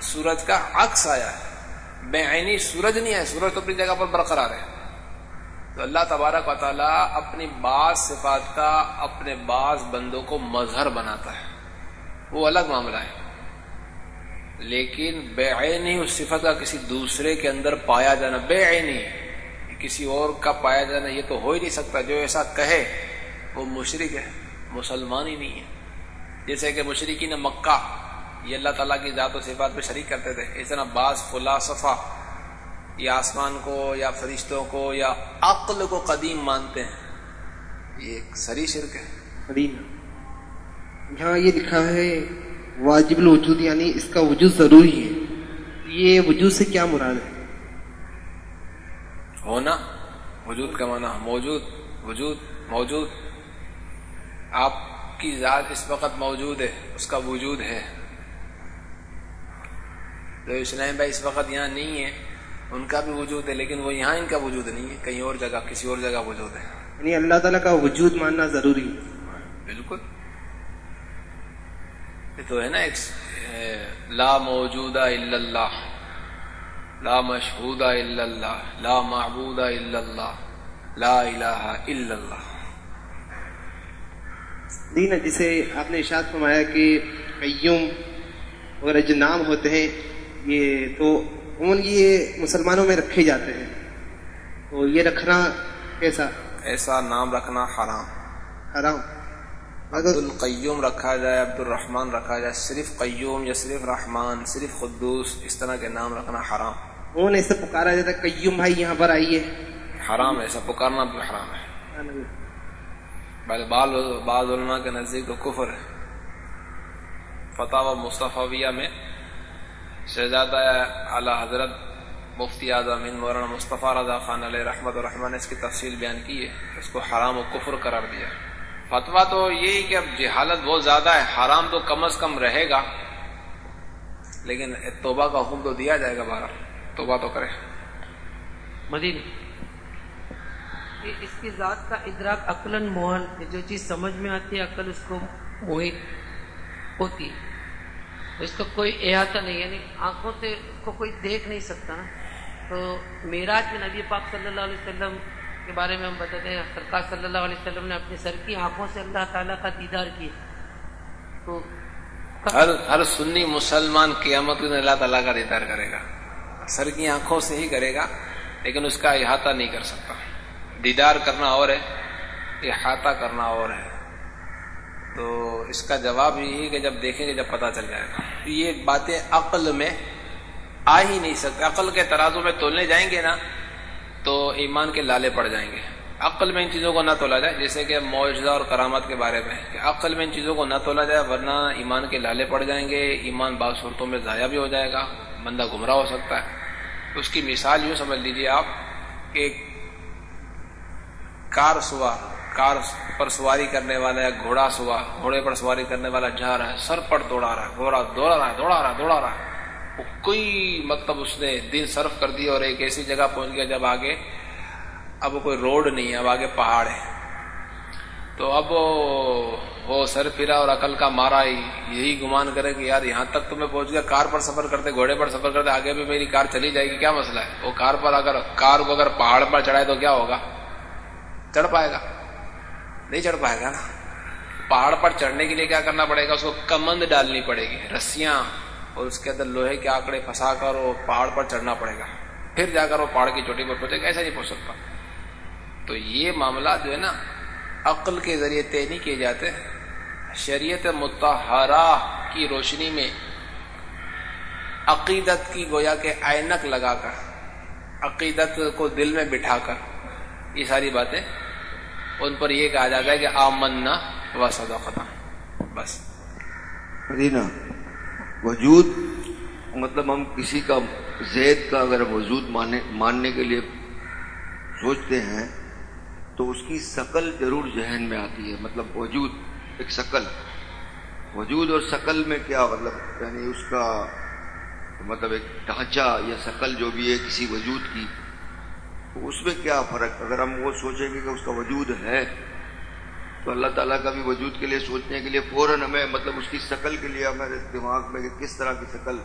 [SPEAKER 2] سورج کا عکس آیا۔ ہے بے عینی سورج نہیں ہے، سورج تو اپنی جگہ پر برقرار ہے۔ تو اللہ تبارک و تعالیٰ اپنی بعض صفات کا اپنے بعض بندوں کو مظہر بناتا ہے۔ وہ الگ معاملہ ہے۔ لیکن بے عینی اس صفت کا کسی دوسرے کے اندر پایا جانا، بے عینی کسی اور کا پایا جانا، یہ تو ہو ہی نہیں سکتا۔ جو ایسا کہے وہ مشرق ہے مسلمان ہی نہیں ہے۔ جیسے کہ مشرقی نے مکہ یہ اللہ تعالیٰ کی ذات و صفات پہ شریک کرتے تھے۔ اس طرح بعض فلاسفہ یا آسمان کو یا فرشتوں کو یا عقل کو قدیم مانتے ہیں۔ یہ ایک سری شرک ہے۔
[SPEAKER 4] مدینہ یہاں یہ لکھا ہے واجب الوجود یعنی اس کا وجود ضروری ہے۔ یہ وجود سے کیا مراد ہے؟
[SPEAKER 2] ہونا وجود کا معنی موجود وجود موجود۔ آپ کی ذات اس وقت موجود ہے اس کا وجود ہے۔ جو اسلام بھائی اس وقت یہاں نہیں ہے ان کا بھی وجود ہے لیکن وہ یہاں ان کا وجود نہیں ہے کہیں اور جگہ کسی اور جگہ وجود ہے۔
[SPEAKER 4] یعنی اللہ تعالیٰ کا وجود ماننا ضروری ہے۔
[SPEAKER 2] بالکل۔ یہ تو ہے نا ایک لا موجودہ الا اللہ لا مشہودہ الا اللہ لا معبودہ الا اللہ لا الہ الا اللہ۔
[SPEAKER 4] دین جسے آپ نے ارشاد فرمایا کہ قیوم وغیرہ جو نام ہوتے ہیں یہ تو عموماً یہ مسلمانوں میں رکھے جاتے ہیں۔ تو یہ رکھنا کیسا؟
[SPEAKER 2] ایسا نام رکھنا حرام۔
[SPEAKER 4] حرام۔
[SPEAKER 2] عبد القیوم رکھا جائے عبد الرحمن رکھا جائے صرف قیوم یا صرف رحمان صرف قدوس اس طرح کے نام رکھنا حرام۔
[SPEAKER 4] عموماً ایسے پکارا جاتا ہے قیوم بھائی یہاں پر آئیے۔
[SPEAKER 2] حرام ایسا پکارنا بھی حرام ہے۔ بلکہ بعض علماء کے نزدیک تو کفر ہے۔ فتح و مصطفیہ میں شہزادہ اعلی حضرت مفتی اعظم مولانا مصطفیٰ رضا خان علیہ رحمت الرحمٰن نے اس کی تفصیل بیان کی ہے۔ اس کو حرام و کفر قرار دیا۔ فتویٰ تو یہی کہ اب جہالت بہت زیادہ ہے، حرام تو کم از کم رہے گا، لیکن توبہ کا حکم تو دیا جائے گا بارہ توبہ تو کرے۔
[SPEAKER 5] مدین اس کی ذات کا ادراک عقلاً موہن جو چیز سمجھ میں آتی ہے، عقل اس کو موہت ہوتی ہے۔ اس کا کوئی احاطہ نہیں یعنی آنکھوں سے اس کو کوئی دیکھ نہیں سکتا نا۔ تو میراج میں نبی پاک صلی اللہ علیہ وسلم کے بارے میں ہم بتاتے ہیں سرکار صلی اللہ علیہ وسلم نے اپنے سر کی آنکھوں سے اللہ تعالیٰ کا دیدار کیا۔ تو
[SPEAKER 2] ہر ہر سنی مسلمان قیامت میں اللہ تعالیٰ کا دیدار کرے گا۔ سر کی آنکھوں سے ہی کرے گا، لیکن اس کا احاطہ نہیں کر سکتا۔ دیدار کرنا اور ہے، احاطہ کرنا اور ہے۔ تو اس کا جواب یہی کہ جب دیکھیں گے جب پتہ چل جائے گا۔ یہ باتیں عقل میں آ ہی نہیں سکتے۔ عقل کے ترازو میں تولنے جائیں گے نا، تو ایمان کے لالے پڑ جائیں گے۔ عقل میں ان چیزوں کو نہ تولا جائے، جیسے کہ معجزہ اور کرامت کے بارے میں، کہ عقل میں ان چیزوں کو نہ تولا جائے، ورنہ ایمان کے لالے پڑ جائیں گے۔ ایمان بعض صورتوں میں ضائع بھی ہو جائے گا، بندہ گمراہ ہو سکتا ہے۔ اس کی مثال یوں سمجھ لیجیے آپ کہ کار سوار کار پر سواری کرنے والا یا گھوڑا سوا گھوڑے پر سواری کرنے والا جا رہا ہے سر پر دوڑا رہا ہے گھوڑا دوڑا رہا ہے دوڑا رہا دوڑا رہا ہے کوئی مطلب اس نے دن صرف کر دیا اور ایک ایسی جگہ پہنچ گیا جب آگے اب کوئی روڈ نہیں ہے اب آگے پہاڑ ہے تو اب وہ سر پھرا اور عقل کا مارا ہی یہی گمان کرے کہ یار یہاں تک تو میں پہنچ گیا کار پر سفر کرتے گھوڑے پر سفر کرتے آگے بھی میری کار چلی جائے گی کیا مسئلہ ہے وہ کار پر اگر کار کو اگر پہاڑ پر چڑھائے تو کیا ہوگا چڑھ پائے گا۔ نہیں چڑھ پائے گا نا۔ پہاڑ پر چڑھنے کے لیے کیا کرنا پڑے گا؟ اس کو کمند ڈالنی پڑے گی۔ رسیاں اور اس کے اندر لوہے کے آکڑے پھنسا کر وہ پہاڑ پر چڑھنا پڑے گا۔ پھر جا کر وہ پہاڑ کی چوٹی پر پہنچے گا۔ ایسا نہیں پہنچ سکتا۔ تو یہ معاملہ جو ہے نا، عقل کے ذریعے طے نہیں کیے جاتے۔ شریعت متحرہ کی روشنی میں عقیدت کی گویا کے اینک لگا کر، عقیدت کو دل میں بٹھا کر، یہ ساری باتیں ان پر یہ کہا جاتا ہے کہ آمنا و صدقنا۔ بس۔
[SPEAKER 3] مدینہ، وجود مطلب ہم کسی کا زید کا اگر وجود ماننے کے لیے سوچتے ہیں، تو اس کی شکل ضرور ذہن میں آتی ہے۔ مطلب وجود، ایک شکل۔ وجود اور شکل میں کیا مطلب؟ یعنی اس کا مطلب ایک ڈھانچہ یا شکل جو بھی ہے کسی وجود کی۔ تو اس میں کیا فرق؟ اگر ہم وہ سوچیں گے کہ اس کا وجود ہے تو اللہ تعالیٰ کا بھی وجود کے لیے سوچنے کے لیے فوراً ہمیں مطلب اس کی شکل کے لیے ہمارے دماغ میں کہ کس طرح کی شکل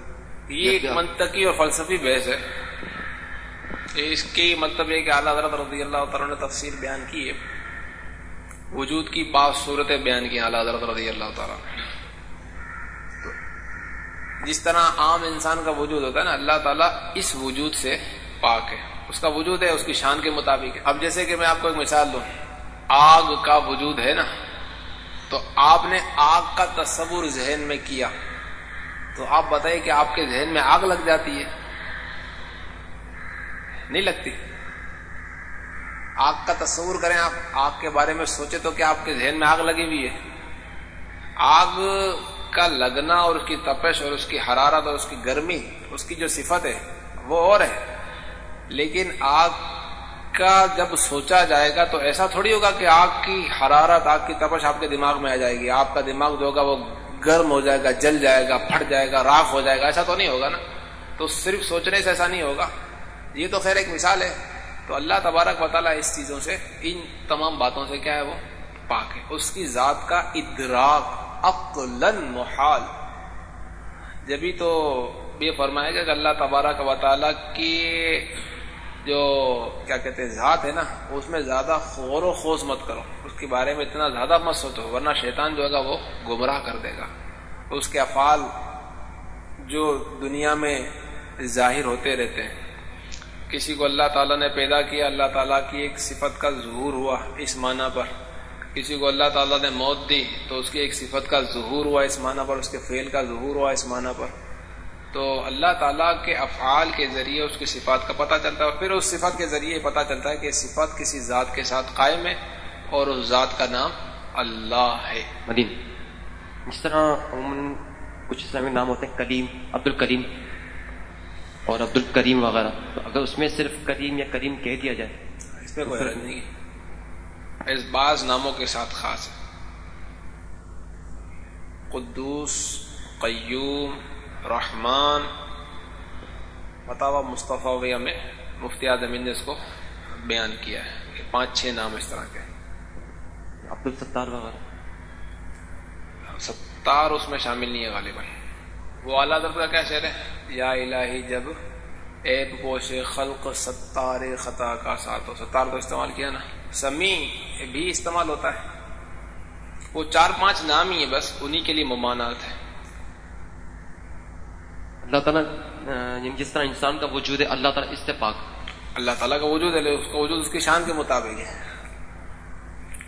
[SPEAKER 2] یہ ایک منطقی اور فلسفی بحث ہے۔ اس کی مطلب یہ کہ اعلیٰ حضرت رضی اللہ تعالیٰ نے تفصیل بیان کی ہے۔ وجود کی بعض صورتیں بیان کی اعلیٰ حضرت رضی اللہ تعالیٰ نے۔ جس طرح عام انسان کا وجود ہوتا ہے نا اللہ تعالیٰ اس وجود سے پاک ہے۔ اس کا وجود ہے، اس کی شان کے مطابق۔ اب جیسے کہ میں آپ کو ایک مثال دوں۔ آگ کا وجود ہے نا؟ تو آپ نے آگ کا تصور ذہن میں کیا۔ تو آپ بتائیے کہ آپ کے ذہن میں آگ لگ جاتی ہے؟ نہیں لگتی۔ آگ کا تصور کریں آپ۔ آگ کے بارے میں سوچے تو کیا آپ کے ذہن میں آگ لگی ہوئی ہے۔ آگ کا لگنا اور اس کی تپش اور اس کی حرارت اور اس کی گرمی، اس کی جو صفت ہے، وہ اور ہے۔ لیکن آگ کا جب سوچا جائے گا تو ایسا تھوڑی ہوگا کہ آگ کی حرارت، آگ کی تپش آپ کے دماغ میں آ جائے گی۔ آپ کا دماغ جو ہوگا وہ گرم ہو جائے گا، جل جائے گا، پھٹ جائے گا راک ہو جائے گا۔ ایسا تو نہیں ہوگا نا؟ تو صرف سوچنے سے ایسا نہیں ہوگا۔ یہ تو خیر ایک مثال ہے۔ تو اللہ تبارک و تعالیٰ اس چیزوں سے، ان تمام باتوں سے کیا ہے وہ؟ پاک ہے۔ اس کی ذات کا ادراک محال۔ جبھی تو یہ فرمائے گا کہ اللہ تبارک و تعالیٰ کی جو کیا کہتے ہیں، ذات ہے نا، اس میں زیادہ خور و خوص مت کرو۔ اس کے بارے میں اتنا زیادہ مت سوچو، ورنہ شیطان جو ہے گا وہ گمراہ کر دے گا۔ اس کے افعال جو دنیا میں ظاہر ہوتے رہتے ہیں۔ کسی کو اللہ تعالیٰ نے پیدا کیا، اللہ تعالیٰ کی ایک صفت کا ظہور ہوا اس معنی پر۔ کسی کو اللہ تعالیٰ نے موت دی تو اس کی ایک صفت کا ظہور ہوا اس معنی پر، اس کے فعل کا ظہور ہوا اس معنی پر۔ تو اللہ تعالیٰ کے افعال کے ذریعے اس کی صفات کا پتہ چلتا ہے اور پھر اس صفت کے ذریعے پتہ چلتا ہے کہ صفت کسی ذات کے ساتھ قائم ہے اور اس ذات کا نام اللہ ہے۔
[SPEAKER 6] مدین جس طرح عموماً کچھ اسلامک نام ہوتے ہیں کلیم عبد الکریم اور عبد الکریم وغیرہ۔ تو اگر اس میں صرف کریم یا کریم کہہ دیا جائے
[SPEAKER 2] اس میں کوئی نہیں اس بعض ناموں کے ساتھ خاص ہے۔ قدوس قیوم رحمان مطابق مصطفیٰ میں مفتی اعظمین نے اس کو بیان کیا ہے کہ پانچ چھ نام اس طرح کے
[SPEAKER 6] عبد الستار وغیرہ۔
[SPEAKER 2] ستار اس میں شامل نہیں ہے غالباً۔ وہ اعلیٰ درد کا کیا شعر ہے؟ یا الہی جب ایب پوش خلق ستار خطا کا ساتھ ہو۔ ستار تو استعمال کیا نا؟ سمی بھی استعمال ہوتا ہے۔ وہ چار پانچ نام ہی ہیں بس انہی کے لیے ممانات ہیں
[SPEAKER 6] اللہ تعالیٰ یعنی جس طرح انسان کا وجود ہے اللہ تعالیٰ اس سے پاک
[SPEAKER 2] اللہ تعالیٰ کا وجود ہے اس کا وجود اس کی شان کے مطابق ہے۔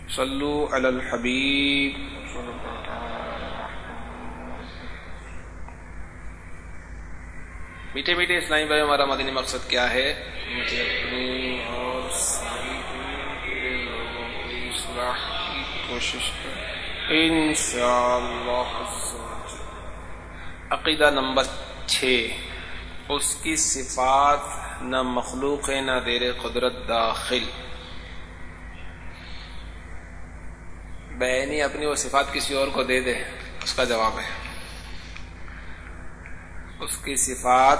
[SPEAKER 2] صلو علی الحبیب۔ میٹھے میٹھے اسلامی بھائی ہمارا مدنی مقصد کیا ہے؟ مجھے اپنی اور لوگوں کی اصلاح کی کوشش انشاءاللہ عقیدہ نمبر چھ اس کی صفات نہ مخلوق ہے، نہ دیر قدرت داخل۔ بہنی اپنی وہ صفات کسی اور کو دے دے اس کا جواب ہے۔ اس کی صفات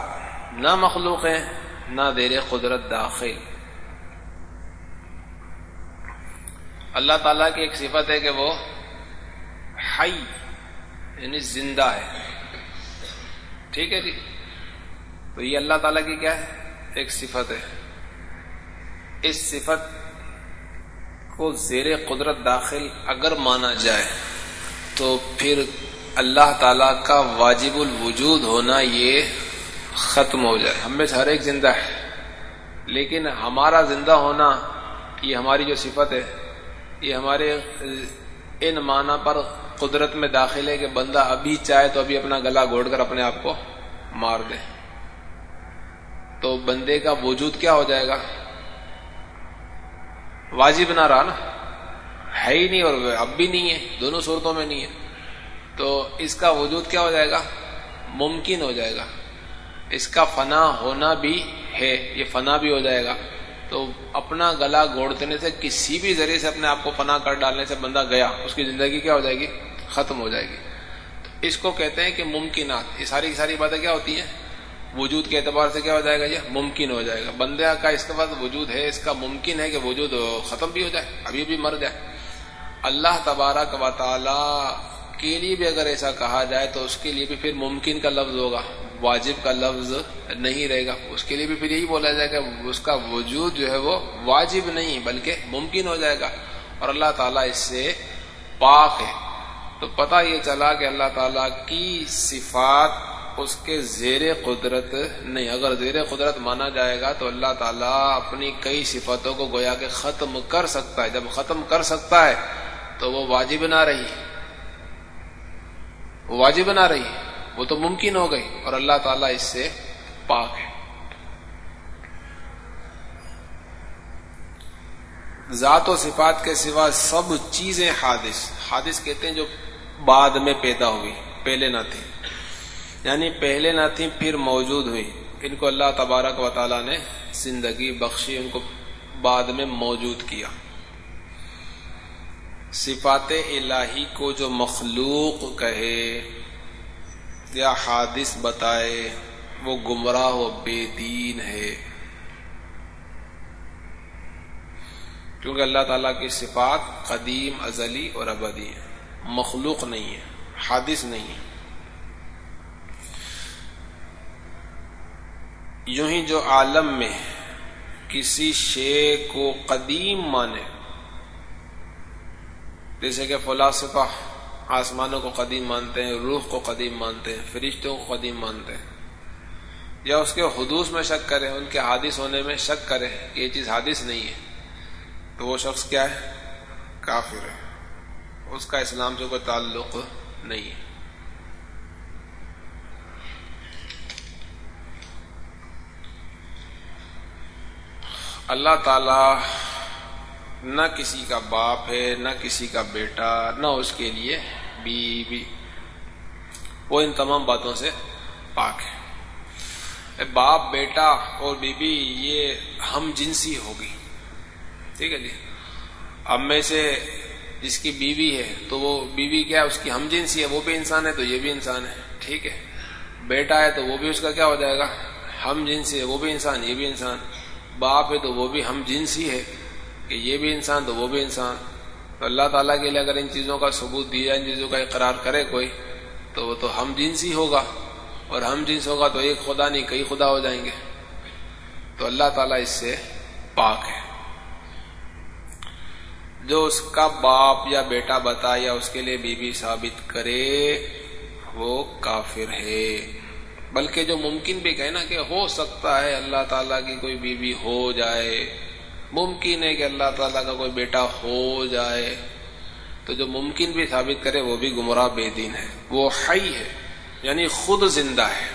[SPEAKER 2] نہ مخلوق ہے، نہ دیر قدرت داخل۔ اللہ تعالیٰ کی ایک صفت ہے کہ وہ حی یعنی زندہ ہے۔ ٹھیک ہے جی؟ تو یہ اللہ تعالیٰ کی کیا ہے؟ ایک صفت ہے۔ اس صفت کو زیر قدرت داخل اگر مانا جائے تو پھر اللہ تعالی کا واجب الوجود ہونا یہ ختم ہو جائے۔ ہم میں سے ہر ایک زندہ ہے، لیکن ہمارا زندہ ہونا یہ ہماری جو صفت ہے، یہ ہمارے ان معنی پر قدرت میں داخل ہے کہ بندہ ابھی چاہے تو ابھی اپنا گلا گھوڑ کر اپنے آپ کو مار دے۔ تو بندے کا وجود کیا ہو جائے گا؟ واجب نہ رہا نا۔ ہے ہی نہیں اور اب بھی نہیں ہے، دونوں صورتوں میں نہیں ہے۔ تو اس کا وجود کیا ہو جائے گا؟ ممکن ہو جائے گا۔ اس کا فنا ہونا بھی ہے، یہ فنا بھی ہو جائے گا۔ تو اپنا گلا گوڑنے سے کسی بھی ذریعے سے اپنے آپ کو فنا کر ڈالنے سے بندہ گیا، اس کی زندگی کیا ہو جائے گی؟ ختم ہو جائے گی۔ تو اس کو کہتے ہیں کہ ممکنات، یہ ساری ساری باتیں کیا ہوتی ہیں؟ وجود کے اعتبار سے کیا ہو جائے گا یہ ممکن ہو جائے گا۔ بندے کا اس کے بعد وجود ہے، اس کا ممکن ہے کہ وجود ختم بھی ہو جائے، ابھی بھی مر جائے اللہ تبارک و تعالی کے لیے بھی اگر ایسا کہا جائے تو اس کے لیے بھی پھر ممکن کا لفظ ہوگا۔ واجب کا لفظ نہیں رہے گا۔ اس کے لیے بھی پھر یہی بولا جائے گا اس کا وجود جو ہے وہ واجب نہیں، بلکہ ممکن ہو جائے گا۔ اور اللہ تعالیٰ اس سے پاک ہے۔ تو پتہ یہ چلا کہ اللہ تعالیٰ کی صفات اس کے زیر قدرت نہیں۔ اگر زیر قدرت مانا جائے گا تو اللہ تعالیٰ اپنی کئی صفاتوں کو گویا کہ ختم کر سکتا ہے۔ جب ختم کر سکتا ہے تو وہ واجب نہ رہی۔ واجب نہ رہی۔ وہ تو ممکن ہو گئی اور اللہ تعالیٰ اس سے پاک ہے۔ ذات و صفات کے سوا سب چیزیں حادث حادث کہتے ہیں جو بعد میں پیدا ہوئی، پہلے نہ تھی یعنی پہلے نہ تھی پھر موجود ہوئی ان کو اللہ تبارک و تعالیٰ نے زندگی بخشی، ان کو بعد میں موجود کیا۔ صفات الہی کو جو مخلوق کہے۔ یا حادث بتائے؟ وہ گمراہ و بے دین ہے۔ کیونکہ اللہ تعالیٰ کی صفات قدیم، ازلی اور ابدی ہے مخلوق نہیں ہے، حادث نہیں ہے۔ یوں ہی جو عالم میں کسی شے کو قدیم مانے، جیسے کہ فلاسفہ آسمانوں کو قدیم مانتے ہیں، روح کو قدیم مانتے ہیں، فرشتوں کو قدیم مانتے ہیں۔ یا اس کے حدوث میں شک کرے ان کے حادث ہونے میں شک کرے کہ یہ چیز حادث نہیں ہے۔ تو وہ شخص کیا ہے؟ کافر ہے۔ اس کا اسلام سے کوئی تعلق نہیں ہے۔ اللہ تعالی نہ کسی کا باپ ہے، نہ کسی کا بیٹا، نہ اس کے لیے بیوی۔ وہ ان تمام باتوں سے پاک ہے۔ باپ، بیٹا اور بیوی، یہ ہم جنسی ہوگی ٹھیک ہے جی؟ اب میں سے جس کی بیوی ہے، تو وہ بیوی کیا ہے؟ اس کی ہم جنسی ہے، وہ بھی انسان ہے، تو یہ بھی انسان ہے۔ ٹھیک ہے۔ بیٹا ہے، تو وہ بھی اس کا کیا ہو جائے گا؟ ہم جنسی ہے، وہ بھی انسان، یہ بھی انسان۔ باپ ہے، تو وہ بھی ہم جنسی ہے۔ کہ یہ بھی انسان، تو وہ بھی انسان۔ تو اللہ تعالیٰ کے لیے اگر ان چیزوں کا ثبوت دیا، ان چیزوں کا اقرار کرے کوئی، تو وہ تو ہم جنسی ہوگا۔ اور ہم جنس ہوگا تو ایک خدا نہیں، کئی خدا ہو جائیں گے۔ تو اللہ تعالیٰ اس سے پاک ہے۔ جو اس کا باپ یا بیٹا بتا یا اس کے لیے بیوی ثابت کرے، وہ کافر ہے۔ بلکہ جو ممکن بھی کہنا کہ ہو سکتا ہے اللہ تعالیٰ کی کوئی بیوی ہو جائے۔ ممکن ہے کہ اللہ تعالیٰ کا کوئی بیٹا ہو جائے۔ تو جو ممکن بھی ثابت کرے وہ بھی گمراہ بے دین ہے۔ وہ حی ہے یعنی خود زندہ ہے۔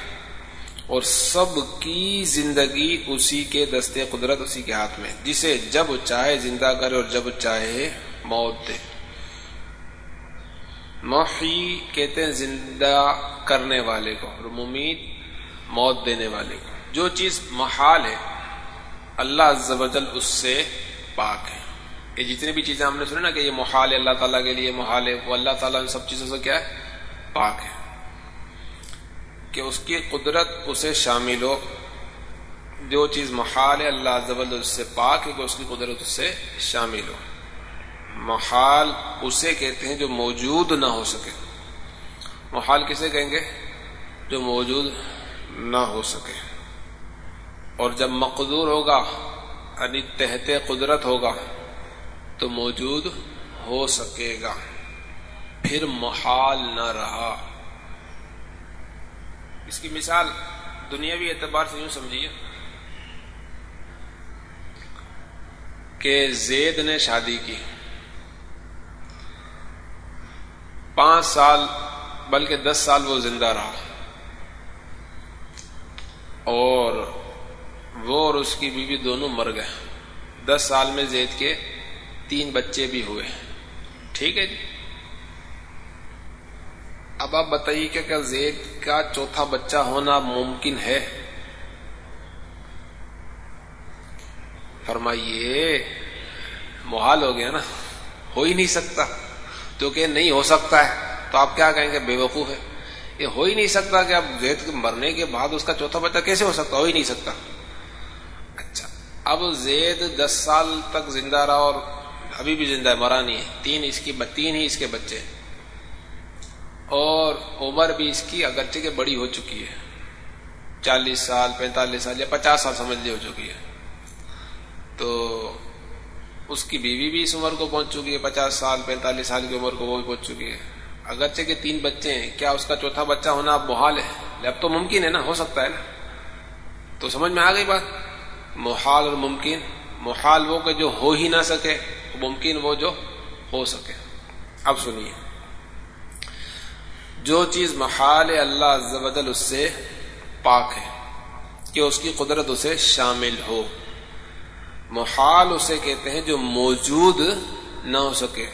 [SPEAKER 2] اور سب کی زندگی اسی کے دستے قدرت، اسی کے ہاتھ میں۔ جسے جب چاہے زندہ کرے اور جب چاہے موت دے۔ محی کہتے ہیں زندہ کرنے والے کو اور ممید موت دینے والے کو۔ جو چیز محال ہے اللہ زبل اس سے پاک ہے یہ جتنی بھی چیزیں ہم نے سنی نا کہ یہ محال ہے اللہ تعالیٰ کے لیے محال ہے، وہ اللہ تعالیٰ سب چیزوں سے کیا ہے؟ پاک ہے کہ اس کی قدرت، اسے شامل ہو۔ جو چیز محال ہے اللہ زبل اس سے پاک ہے، کہ اس کی قدرت اس سے شامل ہو۔ محال اسے کہتے ہیں جو موجود نہ ہو سکے۔ محال کسے کہیں گے؟ جو موجود نہ ہو سکے۔ اور جب مقدور ہوگا یعنی تحت قدرت ہوگا، تو موجود ہو سکے گا۔ پھر محال نہ رہا۔ اس کی مثال دنیاوی اعتبار سے یوں سمجھیے کہ زید نے شادی کی۔ پانچ سال، بلکہ دس سال وہ زندہ رہا۔ اور وہ اور اس کی بیوی دونوں مر گئے۔ دس سال میں زید کے تین بچے بھی ہوئے۔ ٹھیک ہے جی۔ اب آپ بتائیے کہ کیا زید کا چوتھا بچہ ہونا ممکن ہے؟ فرمائیے، محال ہو گیا نا۔ ہو ہی نہیں سکتا۔ تو کہ نہیں ہو سکتا ہے۔ تو آپ کیا کہیں گے؟ بے وقوف ہے۔ یہ ہو ہی نہیں سکتا کہ اب زید کے مرنے کے بعد اس کا چوتھا بچہ کیسے ہو سکتا؟ ہو ہی نہیں سکتا۔ اب زید دس سال تک زندہ رہا اور ابھی بھی زندہ ہے، مرا نہیں ہے۔ تین اس کی تین ہی اس کے بچے اور عمر بھی اس کی اگرچہ کہ بڑی ہو چکی ہے۔ چالیس سال، پینتالیس سال یا پچاس سال سمجھ لی ہو چکی ہے۔ تو اس کی بیوی بھی اس عمر کو پہنچ چکی ہے، پچاس سال، پینتالیس سال کی عمر کو وہ بھی پہنچ چکی ہے۔ اگرچہ کہ تین بچے ہیں، کیا اس کا چوتھا بچہ ہونا اب محال ہے؟ اب تو ممکن ہے نا، ہو سکتا ہے نا۔ تو سمجھ میں آ گئی بات؟ محال اور ممکن، محال وہ کہ جو ہو ہی نہ سکے، ممکن وہ جو ہو سکے۔ اب سنیے۔ جو چیز محال اللہ اس سے پاک ہے، کہ اس کی قدرت اسے شامل ہو۔ محال اسے کہتے ہیں جو موجود نہ ہو سکے۔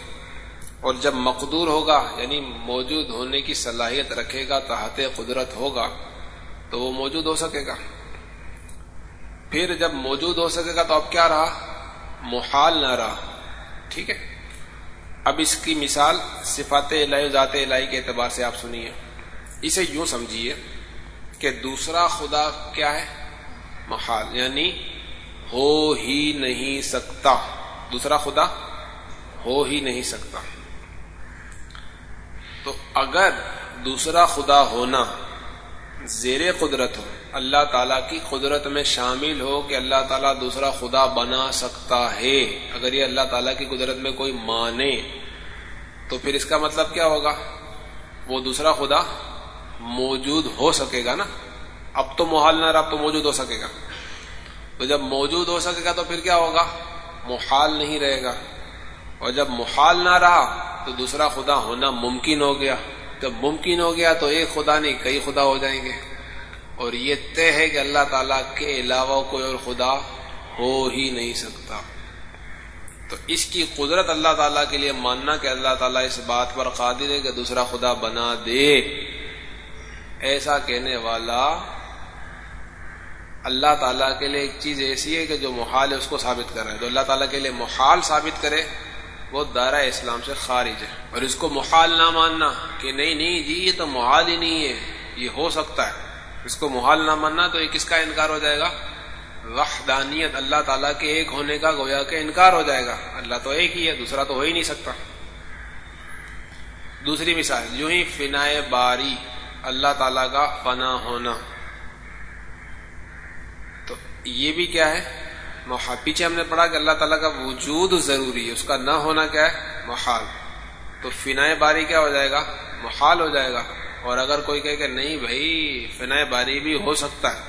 [SPEAKER 2] اور جب مقدور ہوگا یعنی موجود ہونے کی صلاحیت رکھے گا تحت قدرت ہوگا، تو وہ موجود ہو سکے گا۔ پھر جب موجود ہو سکے گا تو اب کیا رہا؟ محال نہ رہا۔ ٹھیک ہے؟ اب اس کی مثال صفات الہی ذات الہی کے اعتبار سے آپ سنیے۔ اسے یوں سمجھیے کہ دوسرا خدا کیا ہے؟ محال یعنی ہو ہی نہیں سکتا۔ دوسرا خدا ہو ہی نہیں سکتا۔ تو اگر دوسرا خدا ہونا زیر قدرت ہو اللہ تعالیٰ کی قدرت میں شامل ہو کہ اللہ تعالیٰ دوسرا خدا بنا سکتا ہے۔ اگر یہ اللہ تعالیٰ کی قدرت میں کوئی مانے، تو پھر اس کا مطلب کیا ہوگا؟ وہ دوسرا خدا موجود ہو سکے گا نا۔ اب تو محال نہ رہا اب تو موجود ہو سکے گا۔ تو جب موجود ہو سکے گا تو پھر کیا ہوگا؟ محال نہیں رہے گا۔ اور جب محال نہ رہا تو دوسرا خدا ہونا ممکن ہو گیا۔ جب ممکن ہو گیا تو ایک خدا نہیں، کئی خدا ہو جائیں گے۔ اور یہ طے ہے کہ اللہ تعالی کے علاوہ کوئی اور خدا ہو ہی نہیں سکتا۔ تو اس کی قدرت اللہ تعالیٰ کے لیے ماننا کہ اللہ تعالیٰ اس بات پر قادر ہے کہ دوسرا خدا بنا دے۔ ایسا کہنے والا اللہ تعالیٰ کے لیے ایک چیز ایسی ہے کہ جو محال ہے اس کو ثابت کر رہا ہے جو اللہ تعالیٰ کے لیے محال ثابت کرے، وہ دائرہ اسلام سے خارج ہے۔ اور اس کو محال نہ ماننا کہ نہیں نہیں جی یہ تو محال ہی نہیں ہے، یہ ہو سکتا ہے۔ اس کو محال نہ ماننا تو یہ کس کا انکار ہو جائے گا؟ وحدانیت اللہ تعالیٰ کے ایک ہونے کا گویا کہ انکار ہو جائے گا۔ اللہ تو ایک ہی ہے، دوسرا تو ہو ہی نہیں سکتا۔ دوسری مثال، یوں ہی فنا باری، اللہ تعالیٰ کا فنا ہونا۔ تو یہ بھی کیا ہے؟ پیچھے ہم نے پڑھا کہ اللہ تعالیٰ کا وجود ضروری ہے، اس کا نہ ہونا کیا ہے؟ محال۔ تو فنا باری کیا ہو جائے گا؟ محال ہو جائے گا۔ اور اگر کوئی کہے کہ نہیں بھائی فنا باری بھی ہو سکتا ہے،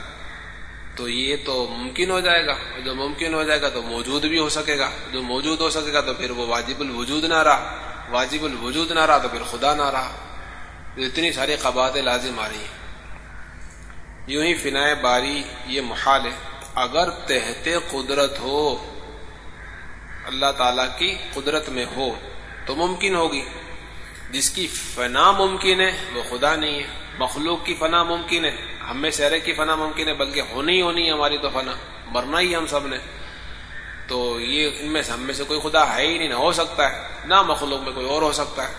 [SPEAKER 2] تو یہ تو ممکن ہو جائے گا۔ جو ممکن ہو جائے گا تو موجود بھی ہو سکے گا۔ جو موجود ہو سکے گا تو پھر وہ واجب الوجود نہ رہا۔ واجب الوجود نہ رہا تو پھر خدا نہ رہا۔ اتنی ساری قباطیں لازم آ رہی ہیں۔ یوں ہی فنا باری یہ محال ہے۔ اگر تحت قدرت ہو، اللہ تعالی کی قدرت میں ہو، تو ممکن ہوگی۔ جس کی فنا ممکن ہے، وہ خدا نہیں ہے۔ مخلوق کی فنا ممکن ہے، ہم میں سہرے کی فنا ممکن ہے، بلکہ ہونی ہونی ہے ہماری تو فنا۔ مرنا ہی ہم سب نے۔ تو یہ ان میں سے، ہم میں سے کوئی خدا ہے ہی نہیں، نہ ہو سکتا ہے، نہ مخلوق میں کوئی اور ہو سکتا ہے۔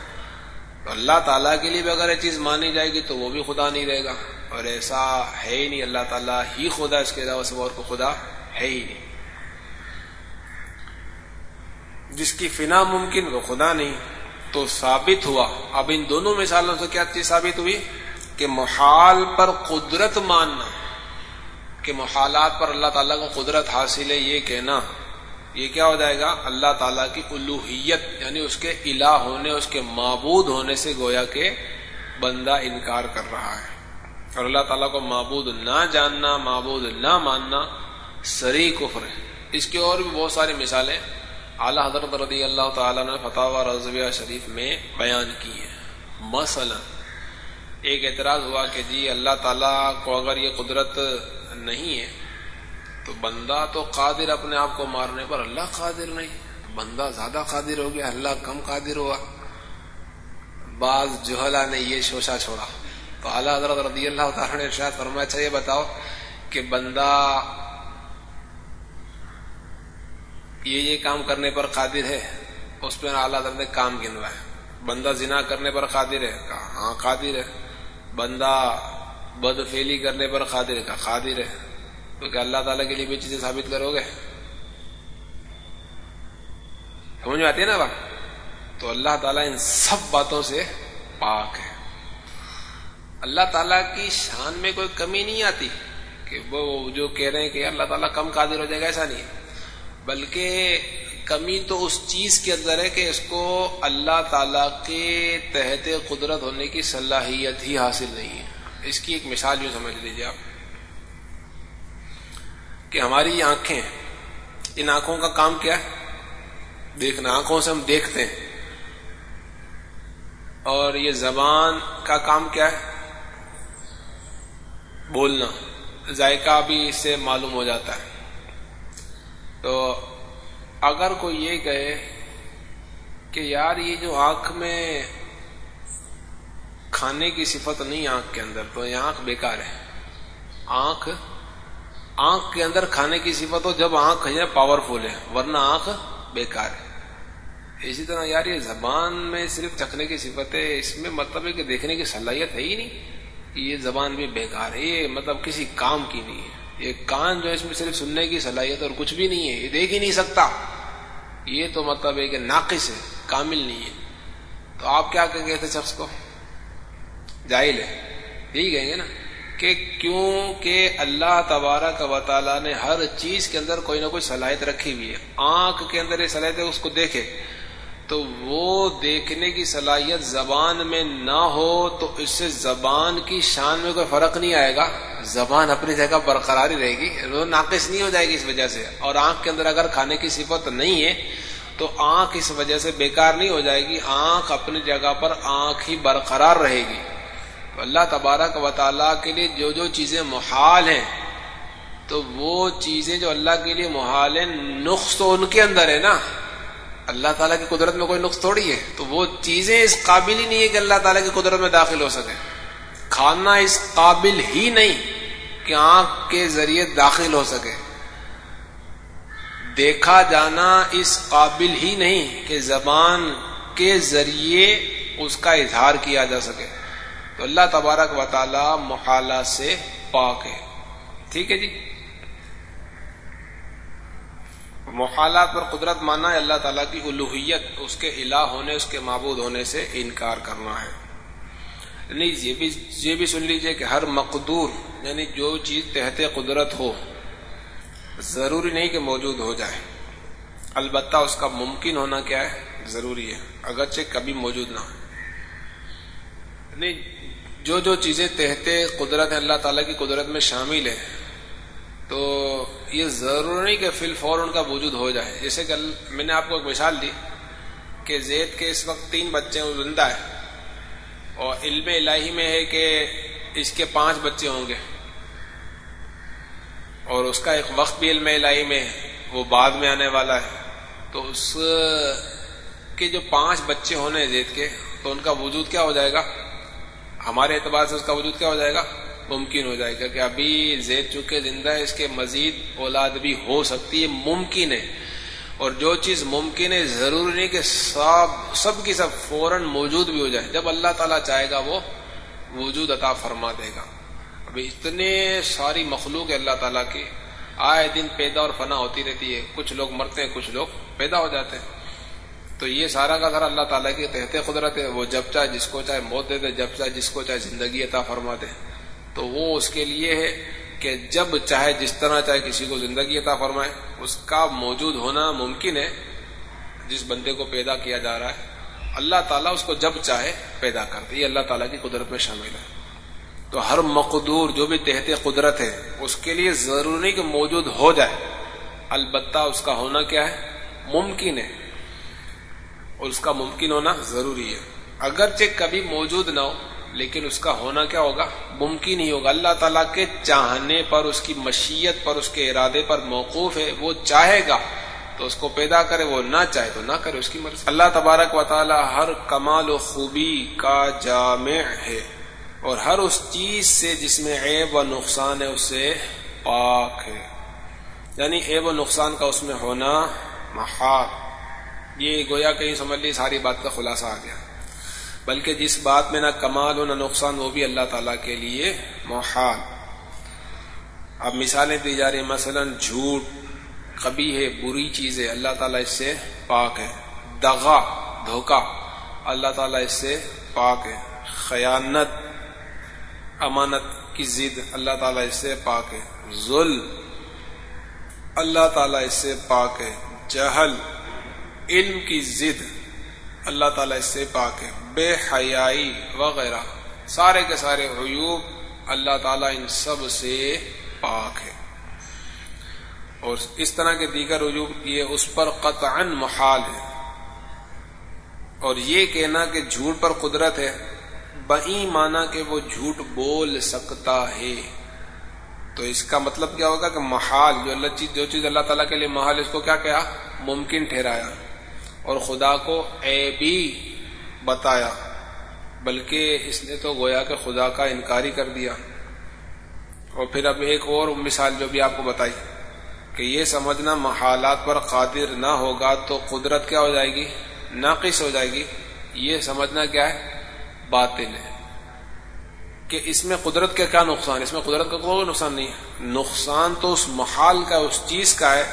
[SPEAKER 2] تو اللہ تعالیٰ کے لیے بھی اگر یہ چیز مانی جائے گی تو وہ بھی خدا نہیں رہے گا۔ اور ایسا ہے ہی نہیں، اللہ تعالیٰ ہی خدا اس کے علاوہ سے اور کو خدا ہے ہی نہیں۔ جس کی فنا ممکن، وہ خدا نہیں۔ تو ثابت ہوا۔ اب ان دونوں مثالوں سے کیا چیز ثابت ہوئی؟ کہ محال پر قدرت ماننا۔ کہ محالات پر اللہ تعالیٰ کو قدرت حاصل ہے، یہ کہنا۔ یہ کیا ہو جائے گا؟ اللہ تعالیٰ کی الوحیت یعنی اس کے الہ ہونے، اس کے معبود ہونے سے گویا کہ بندہ انکار کر رہا ہے۔ اور اللہ تعالیٰ کو معبود نہ جاننا، معبود نہ ماننا، سری کفر ہے۔ اس کی اور بھی بہت ساری مثالیں۔ اعلی حضرت رضی اللہ تعالیٰ نے فتح رضویہ شریف میں بیان کی ہیں مثلا ایک اعتراض ہوا کہ جی اللہ تعالیٰ کو اگر یہ قدرت نہیں ہے تو بندہ تو قادر اپنے آپ کو مارنے پر اللہ قادر نہیں۔ بندہ زیادہ قادر ہو گیا، اللہ کم قادر ہوا۔ بعض جوہلا نے یہ شوشا چھوڑا۔ تو اعلیٰ حضرت رضی اللہ تعالیٰ نے ارشاد فرمایا اچھا یہ بتاؤ کہ بندہ یہ یہ کام کرنے پر قادر ہے۔ اس پہ اعلیٰ حضرت نے کام گنوا ہے بندہ زنا کرنے پر قادر ہے۔ کہا ہاں قادر ہے۔ بندہ بد فیلی کرنے پر قادر ہے۔ کہا قادر ہے۔ تو کیا اللہ تعالیٰ کے لیے بھی چیزیں ثابت کرو گے؟ سمجھ میں آتی ہے نا بات؟ تو اللہ تعالیٰ ان سب باتوں سے پاک ہے۔ اللہ تعالیٰ کی شان میں کوئی کمی نہیں آتی کہ وہ جو کہہ رہے ہیں کہ اللہ تعالیٰ کم قادر ہو جائے گا، ایسا نہیں ہے۔ بلکہ کمی تو اس چیز کے اندر ہے کہ اس کو اللہ تعالیٰ کے تحت قدرت ہونے کی صلاحیت ہی حاصل نہیں ہے۔ اس کی ایک مثال جو سمجھ لیجیے آپ کہ ہماری یہ آنکھیں، ان آنکھوں کا کام کیا ہے؟ دیکھنا، آنکھوں سے ہم دیکھتے ہیں۔ اور یہ زبان کا کام کیا ہے؟ بولنا۔ ذائقہ بھی اس سے معلوم ہو جاتا ہے۔ تو اگر کوئی یہ کہے کہ یار یہ جو آنکھ میں کھانے کی صفت نہیں آنکھ کے اندر، تو یہ آنکھ بیکار ہے۔ آنکھ آنکھ کے اندر کھانے کی صفت ہو جب آنکھ ہے پاورفل ہے ورنہ آنکھ بیکار ہے۔ اسی طرح یار یہ زبان میں صرف چکھنے کی صفت ہے، اس میں مطلب ہے کہ دیکھنے کی صلاحیت ہے ہی نہیں کہ یہ زبان بھی بیکار ہے، یہ مطلب کسی کام کی نہیں ہے۔ یہ کان جو اس میں صرف سننے کی صلاحیت اور کچھ بھی نہیں ہے، یہ دیکھ ہی نہیں سکتا۔ یہ تو مطلب ہے کہ ناقص ہے، کامل نہیں ہے۔ تو آپ کیا کہیں گے تھے شخص کو؟ جاہل ہے۔ یہی کہیں گے نا کہ کیوں کہ اللہ تبارک و تعالیٰ نے ہر چیز کے اندر کوئی نہ کوئی صلاحیت رکھی ہوئی ہے۔ آنکھ کے اندر یہ صلاحیت ہے، اس کو دیکھے۔ تو وہ دیکھنے کی صلاحیت زبان میں نہ ہو تو اس سے زبان کی شان میں کوئی فرق نہیں آئے گا۔ زبان اپنی جگہ برقرار ہی رہے گی، وہ ناقص نہیں ہو جائے گی اس وجہ سے۔ اور آنکھ کے اندر اگر کھانے کی صفت نہیں ہے، تو آنکھ اس وجہ سے بیکار نہیں ہو جائے گی۔ آنکھ اپنی جگہ پر آنکھ ہی برقرار رہے گی۔ تو اللہ تبارک و تعالیٰ کے لیے جو جو چیزیں محال ہیں، تو وہ چیزیں جو اللہ کے لیے محال ہیں، نقص تو ان کے اندر ہے نا۔ اللہ تعالیٰ کی قدرت میں کوئی نقص تھوڑی ہے۔ تو وہ چیزیں اس قابل ہی نہیں ہے کہ اللہ تعالیٰ کی قدرت میں داخل ہو سکے کھانا اس قابل ہی نہیں۔ کہ آنکھ کے ذریعے داخل ہو سکے۔ دیکھا جانا اس قابل ہی نہیں کہ زبان کے ذریعے اس کا اظہار کیا جا سکے۔ تو اللہ تبارک و تعالی محالہ سے پاک ہے۔ ٹھیک ہے جی؟ محالات پر قدرت مانا ہے اللہ تعالیٰ کی الوحیت اس کے الہ ہونے، اس کے معبود ہونے سے انکار کرنا ہے۔ نہیں، یہ بھی یہ بھی سن لیجیے کہ ہر مقدور یعنی جو چیز تحت قدرت ہو، ضروری نہیں کہ موجود ہو جائے۔ البتہ اس کا ممکن ہونا کیا ہے؟ ضروری ہے، اگرچہ کبھی موجود نہ ہو۔ نہیں، جو جو چیزیں تحت قدرت اللہ تعالیٰ کی قدرت میں شامل ہے تو یہ ضرور نہیں کہ فل فور ان کا وجود ہو جائے۔ جیسے کہ میں نے آپ کو ایک مثال دی کہ زید کے اس وقت تین بچے زندہ ہے اور علم الہی میں ہے کہ اس کے پانچ بچے ہوں گے۔ اور اس کا ایک وقت بھی علم الہی میں ہے، وہ بعد میں آنے والا ہے۔ تو اس کے جو پانچ بچے ہونے زید کے، تو ان کا وجود کیا ہو جائے گا؟ ہمارے اعتبار سے اس کا وجود کیا ہو جائے گا؟ ممکن ہو جائے گا کہ ابھی زید چونکہ زندہ ہے، اس کے مزید اولاد بھی ہو سکتی ہے، ممکن ہے۔ اور جو چیز ممکن ہے، ضروری نہیں کہ سب سب کی سب فوراً موجود بھی ہو جائے۔ جب اللہ تعالیٰ چاہے گا، وہ وجود عطا فرما دے گا۔ ابھی اتنے ساری مخلوق ہے اللہ تعالیٰ کی۔ آئے دن پیدا اور فنا ہوتی رہتی ہے۔ کچھ لوگ مرتے ہیں، کچھ لوگ پیدا ہو جاتے ہیں۔ تو یہ سارا کا سارا اللہ تعالیٰ کی تحت قدرت ہے۔ وہ جب چاہے جس کو چاہے موت دے دے، جب چاہے جس کو چاہے زندگی عطا فرما دے۔ تو وہ اس کے لیے ہے۔ کہ جب چاہے جس طرح چاہے کسی کو زندگی عطا فرمائے، اس کا موجود ہونا ممکن ہے جس بندے کو پیدا کیا جا رہا ہے۔ اللہ تعالیٰ اس کو جب چاہے پیدا کرتے یہ اللہ تعالیٰ کی قدرت میں شامل ہے۔ تو ہر مقدور جو بھی تحت قدرت ہے، اس کے لیے ضروری نہیں کہ موجود ہو جائے۔ البتہ اس کا ہونا کیا ہے؟ ممکن ہے۔ اور اس کا ممکن ہونا ضروری ہے۔ اگرچہ کبھی موجود نہ ہو لیکن اس کا ہونا کیا ہوگا؟ ممکن ہی ہوگا۔ اللہ تعالیٰ کے چاہنے پر، اس کی مشیت پر، اس کے ارادے پر موقوف ہے۔ وہ چاہے گا تو اس کو پیدا کرے، وہ نہ چاہے تو نہ کرے، اس کی مرضی۔ اللہ تبارک و تعالیٰ ہر کمال و خوبی کا جامع ہے اور ہر اس چیز سے جس میں عیب و نقصان ہے اس سے پاک ہے۔ یعنی عیب و نقصان کا اس میں ہونا محال۔ یہ گویا کہیں سمجھ لی، ساری بات کا خلاصہ آ گیا۔ بلکہ جس بات میں نہ کمال ہو نہ نقصان، وہ بھی اللہ تعالیٰ کے لیے محال۔ اب مثالیں دی جا رہی مثلا جھوٹ کبھی ہے بری چیز ہے اللہ تعالیٰ اس سے پاک ہے۔ دغا دھوکا اللہ تعالیٰ اس سے پاک ہے۔ خیانت، امانت کی ضد، اللہ تعالیٰ اس سے پاک ہے۔ ظلم، اللہ تعالیٰ اس سے پاک ہے۔ جہل، علم کی ضد، اللہ تعالیٰ اس سے پاک ہے۔ بے حیائی وغیرہ، سارے کے سارے عیوب اللہ تعالیٰ ان سب سے پاک ہے اور اس طرح کے دیگر عجوب یہ اس پر قطعا محال ہے اور یہ کہنا کہ جھوٹ پر قدرت ہے، بئی مانا کہ وہ جھوٹ بول سکتا ہے۔ تو اس کا مطلب کیا ہوگا کہ محال، جو اللہ چیز، جو چیز اللہ تعالیٰ کے لیے محال، اس کو کیا کیا ممکن ٹھہرایا۔ اور خدا کو اے بھی بتایا، بلکہ اس نے تو گویا کہ خدا کا انکار ہی کر دیا۔ اور پھر اب ایک اور مثال جو بھی آپ کو بتائی، کہ یہ سمجھنا محالات پر قادر نہ ہوگا تو قدرت کیا ہو جائے گی؟ ناقص ہو جائے گی۔ یہ سمجھنا کیا ہے؟ باطل ہے۔ کہ اس میں قدرت کا کیا نقصان؟ اس میں قدرت کا کوئی نقصان نہیں ہے۔ نقصان تو اس محال کا، اس چیز کا ہے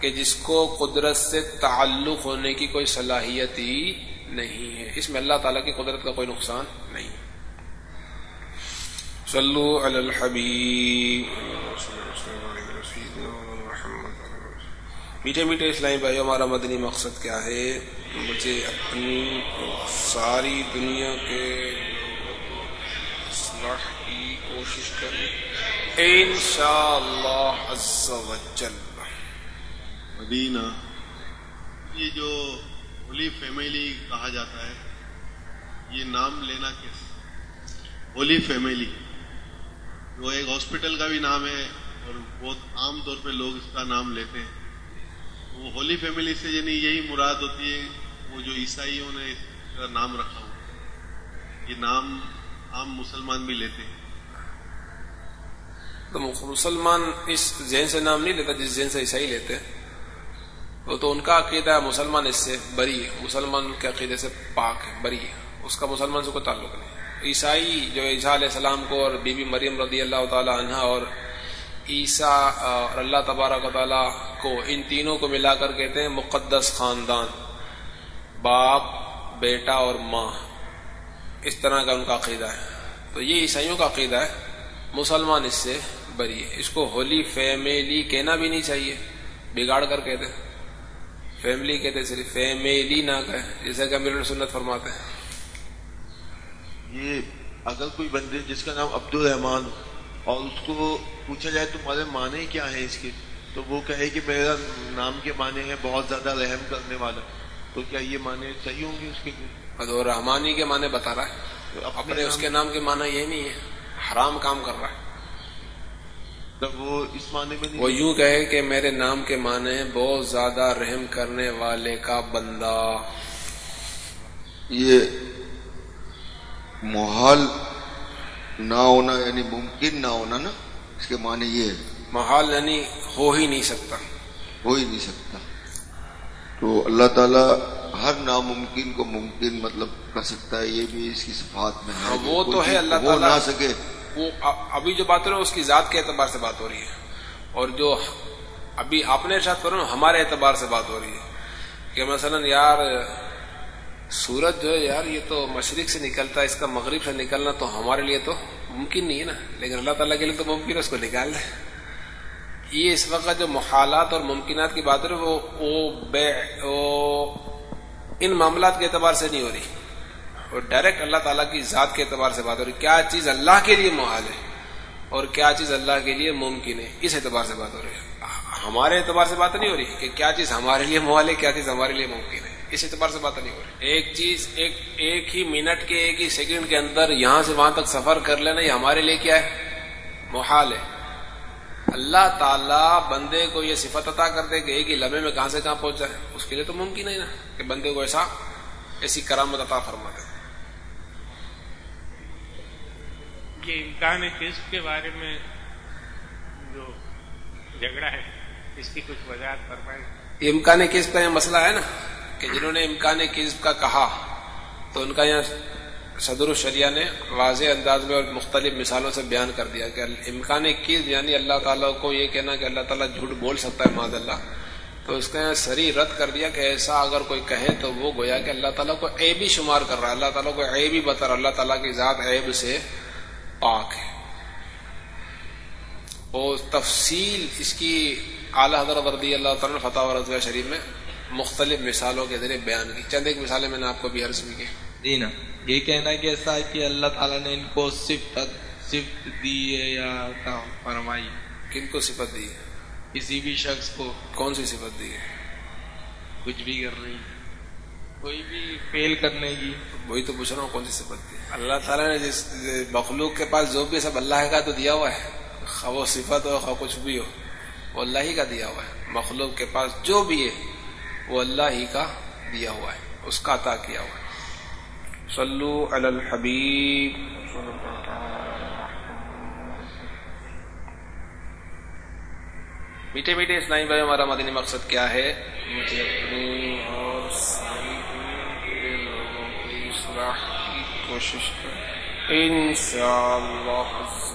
[SPEAKER 2] کہ جس کو قدرت سے تعلق ہونے کی کوئی صلاحیت ہی نہیں ہے۔ اس میں اللہ تعالیٰ کی قدرت کا کوئی نقصان نہیں۔ صلو علی الحبیب۔ میٹھے میٹھے اسلامی بھائی ہمارا مدنی مقصد کیا ہے؟ مجھے اپنی ساری دنیا کے اصلاح کی کوشش کریں انشاءاللہ عز و جل۔
[SPEAKER 7] مدینہ، یہ جو ہولی فیملی کہا جاتا ہے۔ یہ نام لینا کس؟ ہولی فیملی وہ ایک ہاسپٹل کا بھی نام ہے اور بہت عام طور پہ لوگ اس کا نام لیتے ہیں۔ وہ ہولی فیملی سے یعنی یہی مراد ہوتی ہے، وہ جو عیسائیوں نے اس کا نام رکھا ہو یہ نام عام مسلمان بھی لیتے ہیں۔
[SPEAKER 2] تو مسلمان اس ذہن سے نام نہیں لیتا جس ذہن سے عیسائی لیتے ہیں۔ وہ تو ان کا عقیدہ ہے، مسلمان اس سے بری ہے۔ مسلمان کے عقیدے سے پاک ہے، بری ہے۔ اس کا مسلمان سے کوئی تعلق نہیں۔ عیسائی جو عیسیٰ علیہ السلام کو اور بی بی مریم رضی اللہ تعالی عنہ اور عیسیٰ اور اللہ تبارک و تعالیٰ کو ان تینوں کو ملا کر کہتے ہیں مقدس خاندان، باپ، بیٹا اور ماں۔ اس طرح کا ان کا عقیدہ ہے۔ تو یہ عیسائیوں کا عقیدہ ہے، مسلمان اس سے بری ہے۔ اس کو ہولی فیملی کہنا بھی نہیں چاہیے، بگاڑ کر کہتے فیملی کہتے صرف فیملی نہ کہے جیسے کہ امیر سنت فرماتے ہیں۔
[SPEAKER 7] یہ اگر کوئی بندے جس کا نام عبد الرحمان اور اس کو پوچھا جائے تمہارے معنی کیا ہیں اس کے تو وہ کہے کہ میرا نام کے معنی ہے بہت زیادہ رحم کرنے والا۔ تو کیا یہ معنی صحیح ہوں گے اس کے؟
[SPEAKER 2] اور رحمانی کے معنی بتا رہا ہے اپنے اس کے نام کے معنی یہ نہیں ہے حرام کام کر رہا ہے۔
[SPEAKER 7] وہ اس معنی میں نہیں
[SPEAKER 2] وہ یوں کہے کہ میرے نام کے معنی بہت زیادہ رحم کرنے والے کا بندہ۔
[SPEAKER 3] یہ محال نہ ہونا یعنی ممکن نہ ہونا نا اس کے معنی یہ ہے۔
[SPEAKER 2] محال یعنی ہو ہی نہیں سکتا۔
[SPEAKER 3] ہو ہی نہیں سکتا۔ تو اللہ تعالیٰ ہر ناممکن کو ممکن مطلب کر سکتا ہے یہ بھی اس کی صفات میں ہے۔
[SPEAKER 2] ہاں، وہ تو ہے اللہ تعالیٰ۔
[SPEAKER 3] نہ سکے۔
[SPEAKER 2] وہ ابھی جو بات ہو رہی ہے، اس کی ذات کے اعتبار سے بات ہو رہی ہے۔ اور جو ابھی آپ نے ارشاد کرو نا ہمارے اعتبار سے بات ہو رہی ہے۔ کہ مثلا یار، سورج جو ہے یار، یہ تو مشرق سے نکلتا ہے اس کا مغرب سے نکلنا تو ہمارے لیے تو ممکن نہیں ہے نا۔ لیکن اللہ تعالیٰ کے لیے تو ممکن ہے اس کو نکال دیں یہ اس وقت جو محالات اور ممکنات کی بات ہو رہی ہے، وہ وہ بے وہ ان معاملات کے اعتبار سے نہیں ہو رہی۔ اور ڈائریکٹ اللہ تعالیٰ کی ذات کے اعتبار سے بات ہو رہی کیا چیز اللہ کے لیے محال ہے اور کیا چیز اللہ کے لیے ممکن ہے؟ اس اعتبار سے بات ہو رہی ہے۔ ہمارے اعتبار سے بات نہیں ہو رہی کہ کیا چیز ہمارے لیے محال ہے، کیا چیز ہمارے لیے ممکن ہے۔ اس اعتبار سے بات نہیں ہو رہی۔ ایک چیز، ایک ایک ہی منٹ کے، ایک ہی سیکنڈ کے اندر یہاں سے وہاں تک سفر کر لینا یہ ہمارے لیے کیا ہے؟ محال ہے۔ اللہ تعالیٰ بندے کو یہ صفت عطا کر دے کہ ایک ہی لمحے میں کہاں سے کہاں پہنچ جائے اس کے لیے تو ممکن ہے نا کہ بندے کو ایسا، ایسی کرامت عطا فرما دے۔
[SPEAKER 8] یہ امکان قسم کے بارے میں جو جھگڑا ہے، اس کی کچھ وضاحت فرمائیں۔
[SPEAKER 2] امکان کسب کا یہ مسئلہ ہے نا، کہ جنہوں نے امکان کسب کا کہا، تو ان کا یہاں صدر الشریعہ نے واضح انداز میں اور مختلف مثالوں سے بیان کر دیا کہ امکان کسب یعنی اللہ تعالیٰ کو یہ کہنا کہ اللہ تعالیٰ جھوٹ بول سکتا ہے معذ اللہ۔ تو اس کا یہاں سری رد کر دیا کہ ایسا اگر کوئی کہے تو وہ گویا کہ اللہ تعالیٰ کو عیب ہی شمار کر رہا ہے، اللہ تعالیٰ کو عیب ہی بتا رہا، اللہ تعالیٰ کی ذات عیب سے پاک ہے۔ اور تفصیل اس کی اعلیٰ حضرت رضی اللہ تعالیٰ فتح و رضویہ شریف میں مختلف مثالوں کے ذریعے بیان کی۔ چند ایک مثالیں میں نے آپ کو بھی عرض کی
[SPEAKER 9] جی نا۔ یہ کہنا کہ ایسا ہے کہ اللہ تعالیٰ نے ان کو صفت صفت دی ہے یا فرمائی؟
[SPEAKER 2] کن کو صفت دی ہے؟
[SPEAKER 9] کسی بھی شخص کو۔
[SPEAKER 2] کون سی صفت دی ہے؟
[SPEAKER 9] کچھ بھی کر رہی۔ کوئی بھی فیل کرنے کی؟
[SPEAKER 2] وہی تو پوچھ رہا ہوں، کون سی صفت دی اللہ تعالیٰ نے جس مخلوق کے پاس جو بھی سب اللہ کا تو دیا ہوا ہے۔ خواہ وہ صفت ہو، خواہ کچھ بھی ہو، وہ اللہ ہی کا دیا ہوا ہے۔ مخلوق کے پاس جو بھی ہے، وہ اللہ ہی کا دیا ہوا ہے، اس کا عطا کیا ہوا ہے۔ صلو علی الحبیب۔ میٹھے میٹھے اسلامی بھائی، ہمارا مدنی مقصد کیا ہے؟ مجھے کوشش کر انشاءاللہ۔